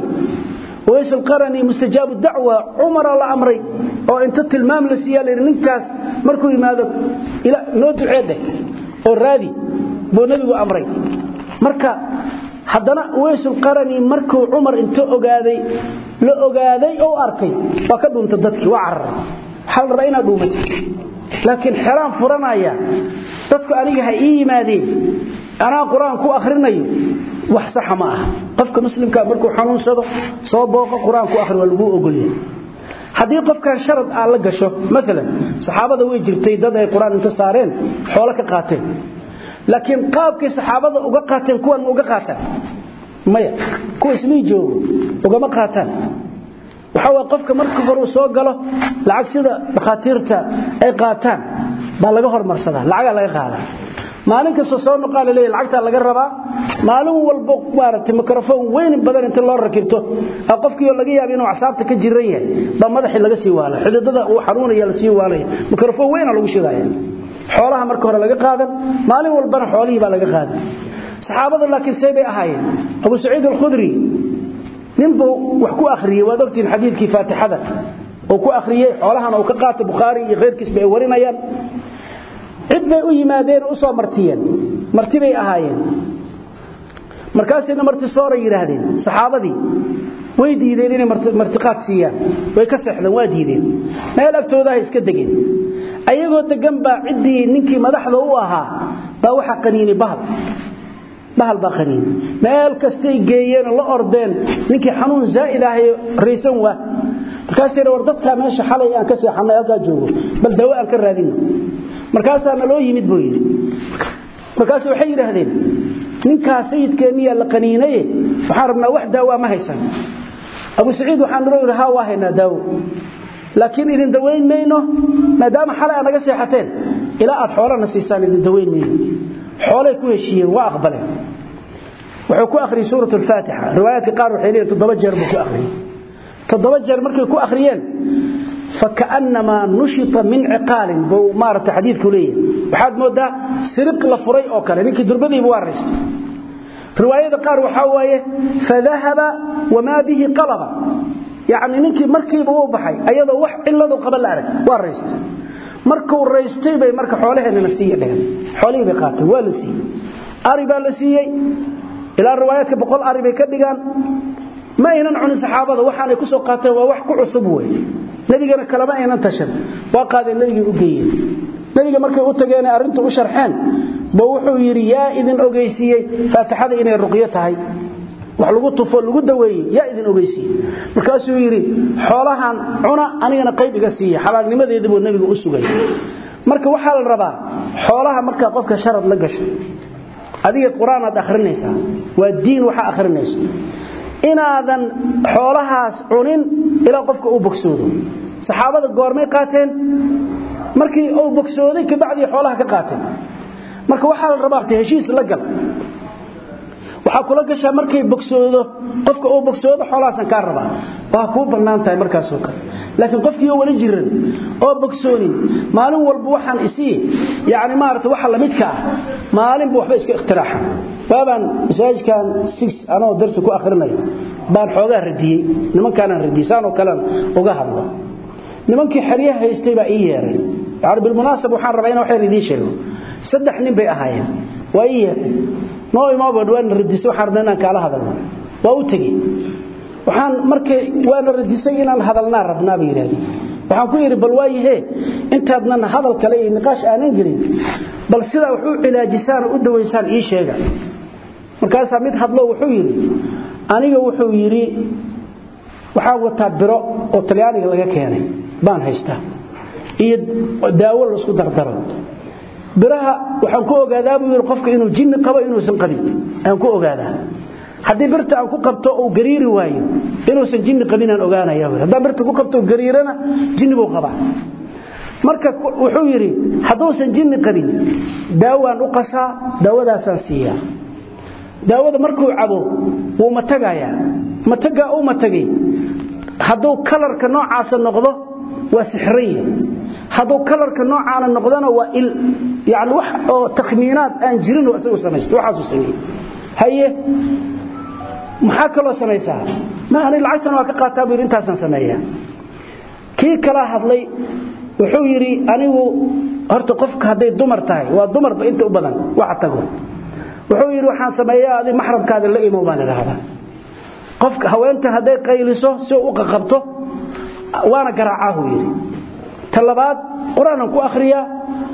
A: Uways al-Qarani mustajaabu da'wa Umar la amray oo inta tilmaam la siiyay ninkaas markuu yimaado noo oo raadi buu nabigu amray. Marka haddana Uways al-Qarani markuu Umar inta ogaaday la ogaaday oo arkay waa ka dhunta dadkii waa carar hal rayna dhuumatay. Laakiin xiraan furanaya dadku aniga ha ii yimaadeen anaa quraan ku akhrinayo wax sax ma ah qofka muslimka markuu xanuunsado soo booqo quraan ku akhri waa lagu ogolyahay haddii qofkan sharad aan la gasho maalan saxaabada way jirtay dad ay quraan inta saareen xoolo ka qaateen. Laakiin qaabkay saxaabada uga qaateen kuwan uga qaataan. Maya kuwa ismii joogo ugama qaataan. Waxa waa qofka marka hore soo galo lacag sida dhakhaatiirta ay qaataan baa laga hormarsadaa lacaga laga qaadaa maalin kasta soo noqaa la leeyahay lacagta laga rabaa. Maalin walba maaragtay mikrofon weyn badan inta loo rakibto. Qofkii laga yaabo inuu asaabta ka jiran yahay ba madaxii laga sii waala. Xididada uu xanuunaya la sii waalaya. Mikrofon weyn lagu shidaya xoolaha marka hore laga qaadan maalin walbana xoolihii baa laga qaadan. Saxaabada laakiin say ahaayeen. Abu saciid al-khudri ninbu wax ku akhriyay waad ogtiin xadiidkii faatixada oo ku akhriyay xoolahan oo ka qaatay bukhari iyo khayrkiis bay warinayaan cid bay u yimaadeen oo soo martiyeen. Marti bay ahaayeen. Markaasina marti soora yiraahdeen. Saxaabadii way diideen inay martiqaad siiyaan. Way ka seexdeen waa diideen. Meel agtooda iska degeen. Ayagoo degan baa ciddii ninkii madaxda u ahaa baa waxa qaniini bahal. Bahal baa qaniin meel kastay geeyeen la ordeen ninkii xanuun zaa'id ah ee raysan waa. Markaasay war dadka meesha xalay aan ka seexanay halka joogo. Bal dawa aan ka raadino markaasaa naloo yimid buu yidhi. Markaas waxay yidhaahdeen ninkaa sayidkeenniyaa la qaniinaye waxaan rabnaa wax daawaa ma haysan. Abu saciid waxaan naloo yidhi haa waa haynaa daawo. Laakiin idin dawayn mayno maadaama xalay aad naga seexateen ilaa aad xoolana siisaan idin dawayn mayno. Xoolay ku heshiiyeen waa aqbaleen. Wuxuu ku akhriyey suurat alfaatixa. Riwaayaadka qaar waxay leeyihiin toddoba jeer buu ku akhriyey toddoba jeer markay ku akhriyeen فكأنما نشط من عقال بو مارت حديث كليه waxaad moodaa siriq la furay oo kale ninkii durbadii buu waray riwaayada qaar waxa waaye fadhahaba wama bihi qalaba yaani ninkii markiiba uu baxay ayadoo wax ciladu qabal arag waa reystay markuu reystay bay marka xoolaheena la siiyay dhagan xoolihii bay qaatay waa la siiyay ari baa la siiyay ila riwaayadka boqol ari bay ka dhigaan ma aynan cunin saxaabada waxaan ay ku soo qaateen waa wax ku cusub weey nabigana kalama aynan tashan waa qaadeen nabiga u geeyeen nabiga markay u tageen arintu u sharxeen ba wuxuu yiri yaa idin ogeysiyay faatixada inay ruqyo tahay. Wax lagu tufo lagu daweeyay yaa idin ogeysiyay markaasuu yiri xoolahan cuna anigana qayb iga siiya. Xalaalnimadeedu buu nabiga u sugay. Marka waxa la rabaa xoolaha marka qofka sharad la gasho adiga quraan aad akhrinaysaa waa diin waxa akhrinayso inaadan xoolahaas cunin ilaa qofka uu bogsoodo. Saxaabada goormay qaateen markii uu bogsooday ka bacdi xoolaha ka qaateen. Marka waxa la rabaa heshiis la gal waxa kula gashaa markay bogsoodo qofka uu bogsoodo xoolahaasan ka rabaa. Waa ku bannaan tahay markaas oo kale. Laakiin qofkii wali jiran oo bogsoonin maalin walba waxaan isii yaani maarta waxa la midka ah maalin buu waxba iska iktiraaxa baaban masaajidkan 6 anoo darsi ku akhrinayo. Baan xoogaa radiyay nimankaan radisaan oo kale uga hadlo. Nimankii xariyaha haystay baa ii yeeray. Yaani bil munaasab waxaan rabaa inaan wax idin sheego. Saddex nin bay ahaayeen. Waa yeeray noo imaaba dhawaan radisay waxaan rabnaa inaan kala hadalno. Waa u tagay waxaan markay waana radisay inaan hadalnaa rabnaa bay yiraahdeen waxaan ku yiri bal waayahe intaadnan hadal kale iyo niqaash aanan gelin bal sida wuxuu cilaajisaan u daweysaan ii sheega. Markaas mid hadlo wuxuu yiri aniga wuxuu yiri waxa wata biro oo talyaaniga laga keenay baan haystaa iyo daawo la isku dardaro biraha waxaan ku ogaadaa buu yiri qofka inuu jinni qabo inuu san qabin. Aan ku ogaadaa. Hadii birta aan ku qabto oo gariiri waayo inuusan jinni qabin aan ogaanaya haddii birta ku qabto gariirana jinni buu qabaa. Marka wuxuu yiri haduusan jinni qabin daawaan u qasaa daawadaasaan siiyaa. Daawada markuu cabo wuu matagayaa mataga uu matagay hadduu kalarka noocaas noqdo waa sixriye hadduu kalarka noocaana noqdana waa il. Yani wax oo takhmiinaad aan jirin oo isagu samaysta waxaasuu sameeyey. Haye maxaa kaloo samaysaa? Ma lacagtan waa ka qaataa buu yidhi intaasaan sameeyaa. Kii kala hadlay wuxuu yidhi anigu horta qofka hadday dumar tahay waa dumarba inta u badan waxa tago. Wuxuu yidhi waxaan sameeyaa adi maxramkaada la imow baan idhaahdaa qofka haweentan hadday qayliso si u qaqabto waana garaacaahu yidhi. Ta labaad qur'aanan ku akhriyaa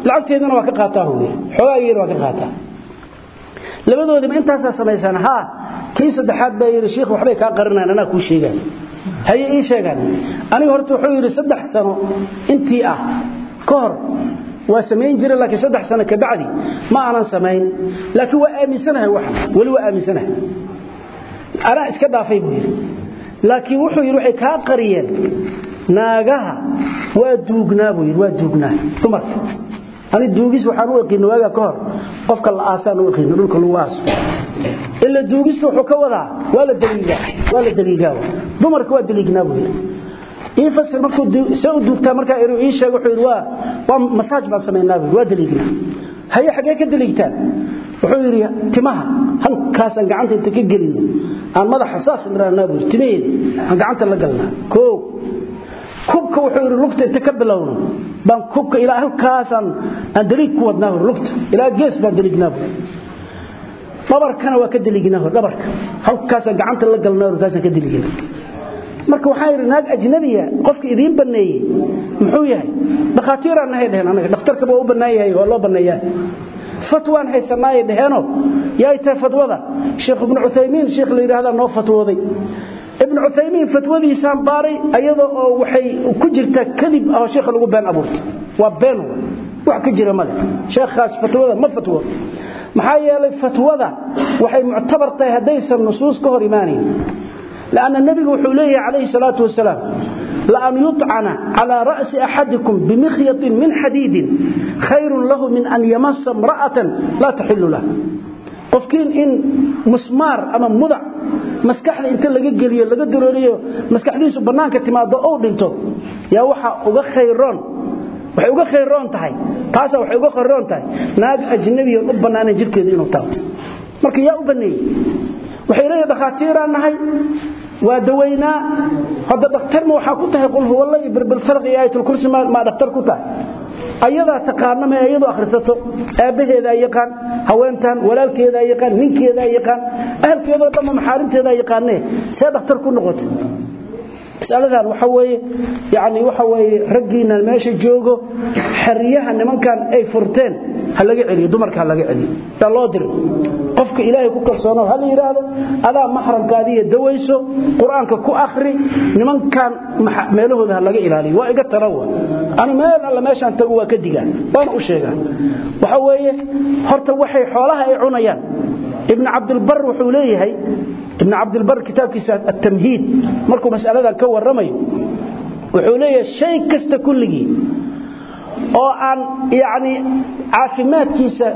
A: lacagteedana waa ka qaataahu yidhi. Xoogaageena waa ka qaataa. Labadoodiba intaasaa samaysaan haa kii saddexaad baa yidhi shiikh waxbay kaa qarinayaan anaa kuu sheegaan. Haye ii sheegaan. Anigu horta wuxuu yidhi saddex sano intii ah ka hor waa samayn jiray laakiin saddex sano ka ma aanan samayn. Laakiin waa aaminsanahay waxan weli waa aaminsanahay. Anaa iska dhaafay buu yidhi. Laakiin wuxuu yidhi waxay kaa qariyeen naagaha waa duugnaa buu yidhi waa duugnaa. Dumarka. Ani duugis waxaan u yaqiin waaga ka hor qofka la aasaan u yaqiin dhulka lagu aaso. Illa duugiska wuxuu ka wadaa waa la daliigaa waa la daliigaa dumarka waa daliignaa buu yidhi. Ii fasir markuu see u duugtaa markaa inuu ii sheego wuxuu yidhi waa waa masaaj baan samaynaa buu waa daliignaa haye xaggee ka daliigtaan wuxuu yidhi timaha halkaasaan gacanta inta ka gelino aan madaxa saas niraanaa buu timaheeda aan gacanta la galnaa. Koo kubka wuxuu yidhi lugta inta ka bilowno baan kubka ilaa halkaasaan aan daliig ku wadnaa hor lugta. Ilaa gees baan daliignaa hor. Waa ka daliignaa hor dhabarka. Gacanta la galnaa hor ka daliignaa marka waxaa yidhi naag ajnabiya qofka idiin banneeyey muxuu yahay? Dhakhaatiiraan nahay dheheen anaga dhakhtarkaba u bannaan waa loo banneeyaa fatwaan haysanaayay dheheenoo yaay tahay fatwada. Sheekh ibnu cuthaymiin sheekh la yidhaahdaa noo fatwooday ibn uaymiin fatwadiisaan baaray ayada oo waxay ku jirtaa kadib oo sheikha lagu been abuurta waa been wax ka jira male sheekhaas fatwada ma fatwo. Maxaa yeelay fatwada waxay muctabar tahay haddaysan nusuus ka hor imaanayn. Lanna nebigu wuxuu leeyahay calayhi salaatu wasalaam laan yuطcana calaa ra'si axadikum bimikyatin min xadiidin khayrun lahu min an yamasa imra'atan laa taxilu lah qofkiin in musmaar ama mudac maskaxda inta laga geliyo laga durooriyo maskaxdiisu banaanka timaado oo dhinto yaa waxa uga khayroon waxay uga khayroon tahay taasa waxay uga khayroon tahay. Naag ajnabi oo u banaanan jirkeedu inuu taabto. Marka yaa u baneeyay waxay leeyahay dhakhaatiiraan nahay waa dawaynaa hadda dhakhtarma waxaa ku tahay qul huwalla iyo birbilfarq iyo aayatul kursi maa dhakhtar ku tahay ayadaa taqaana ma iyadu akhrisato aabbaheedaa yaqaan haweentan walaalkeedaa yaqaan ninkeedaa yaqaan ahalkeedoo dhamma maxaarimteedaa yaqaanee see dhakhtar ku noqotay masaladan waxa weeye yani waxa weeye raggiina meesha joogo xeryaha nimankan ay furteen ha laga celiyo dumarka ha laga celiyo. Yaa loo dirin qofka ilaahay ku kalsoono ha la yidhaahdo adaa maxramkaadiiyo dawayso qur'aanka ku akhri nimankan meelahooda ha laga ilaaliyo. Waa iga tarawa anu meel alla meeshaan tago waa ka digaan waana u sheegaa waxa weeye horta waxay xoolaha ay cunayaan. Ibn cabdilbar wuxuu leeyahay ibn cabdilbar kitaabkiisa atamhiid markuu masaladan ka warramayo wuxuu leeyahay shay kasta kulligii oo aan yani caafimaadkiisa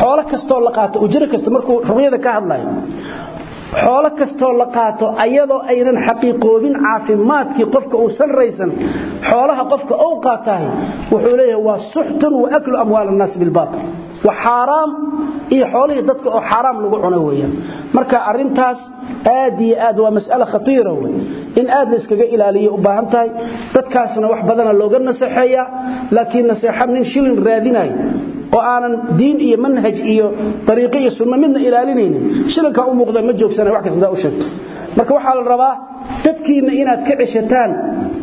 A: xoolo kastoo la qaato ujro kasta markuu ruqyada ka hadlayo xoolo kastoo la qaato ayadoo aynan xaqiiqoobin caafimaadkii qofka uusan raysan xoolaha qofka ou qaatahay wuxuu leeyahay waa suxtun wa aklu amwaal annaasi bilbaatil. Wa xaaraam iyo xoolihii dadka oo xaaraam lagu cuno weeyaan. Marka arrintaas aad iyo aad waa mas'ale khatiira wey in aad la iskaga ilaaliyo u baahan tahay dadkaasna wax badana looga naseexeeyaa laakiin naseexa nin shilin raadinayo oo aanan diin iyo manhaj iyo ariiqo iyo sunno midna ilaalinaynin. Shilinkaa u muuqda ma joogsana wax kastaa u sheegto marka waxaa la rabaa dadkiinna inaad ka ceshataan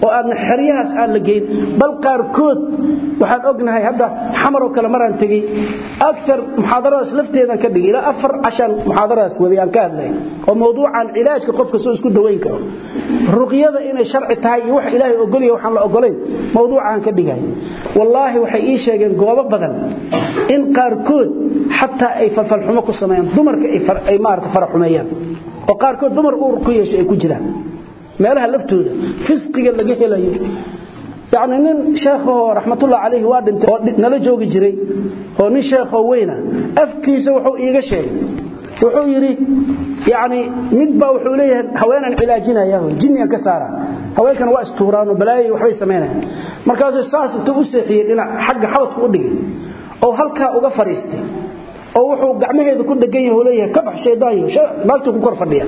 A: oo aadna xeryahaas aan la geyn. Bal qaarkood waxaan ognahay hadda xamaroo kale maraan tegey. Aar muxaadaradaas lafteedaan ka dhigay. Ilaa afar cashan muxaadaradaas waday aan ka hadlay. Oo mawduucan cilaajka qofka soo isku dawayn karo. Ruqyada inay sharci tahay iyo wax ilaahay ogolya waxaan la ogolayn mawduucaan ka dhigay. Wallaahi waxay ii sheegeen goobo badan in qaarkood xataa ay falfalxumo ku sameeyaan dumarka ay maarata faraxumeeyaan oo qaarkood dumar uur ku yeeshay ay ku jiraan. Meelaha laftooda fisqiga laga helayo. Yacni nin sheekhahoo raxmatullah calayhi waa dhintay oo nala joogi jiray oo nin sheekhoo weyna afkiisa wuxuu iiga sheegay. Wuxuu yidhi yacni mid baa wuxuu leeyahay haweenaan cilaajinaya jinnigan ka saara. Haweenkana waa istuuraan oo balaayo waxbay sameynayaan. Markaasuu saas intuu u seexiyey dhinac xagga xabadku u dhigay oo halkaa uga fadhiistay oo wuxuu gacmaheedu ku dhegan yahay leeyahay ka bax sheedaanyo naagtu ku kor fadhiya.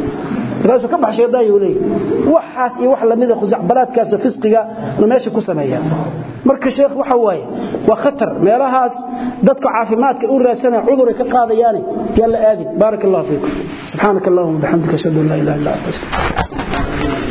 A: Markaasuu ka bax sheedaanyo leeyahay. Waxaas iyo wax lamida khusacbalaadkaas fisqiga meesha ku sameeya. Marka sheekh waxa waaye waa khatar. Meelahaas dadka caafimaadka u raadsanaya cudur ka qaadayaan yalla aadin. Barakallahu fiikum. Subhanakallahumma bihamdika ashhadu an la ilaha illa anta astaghfiruka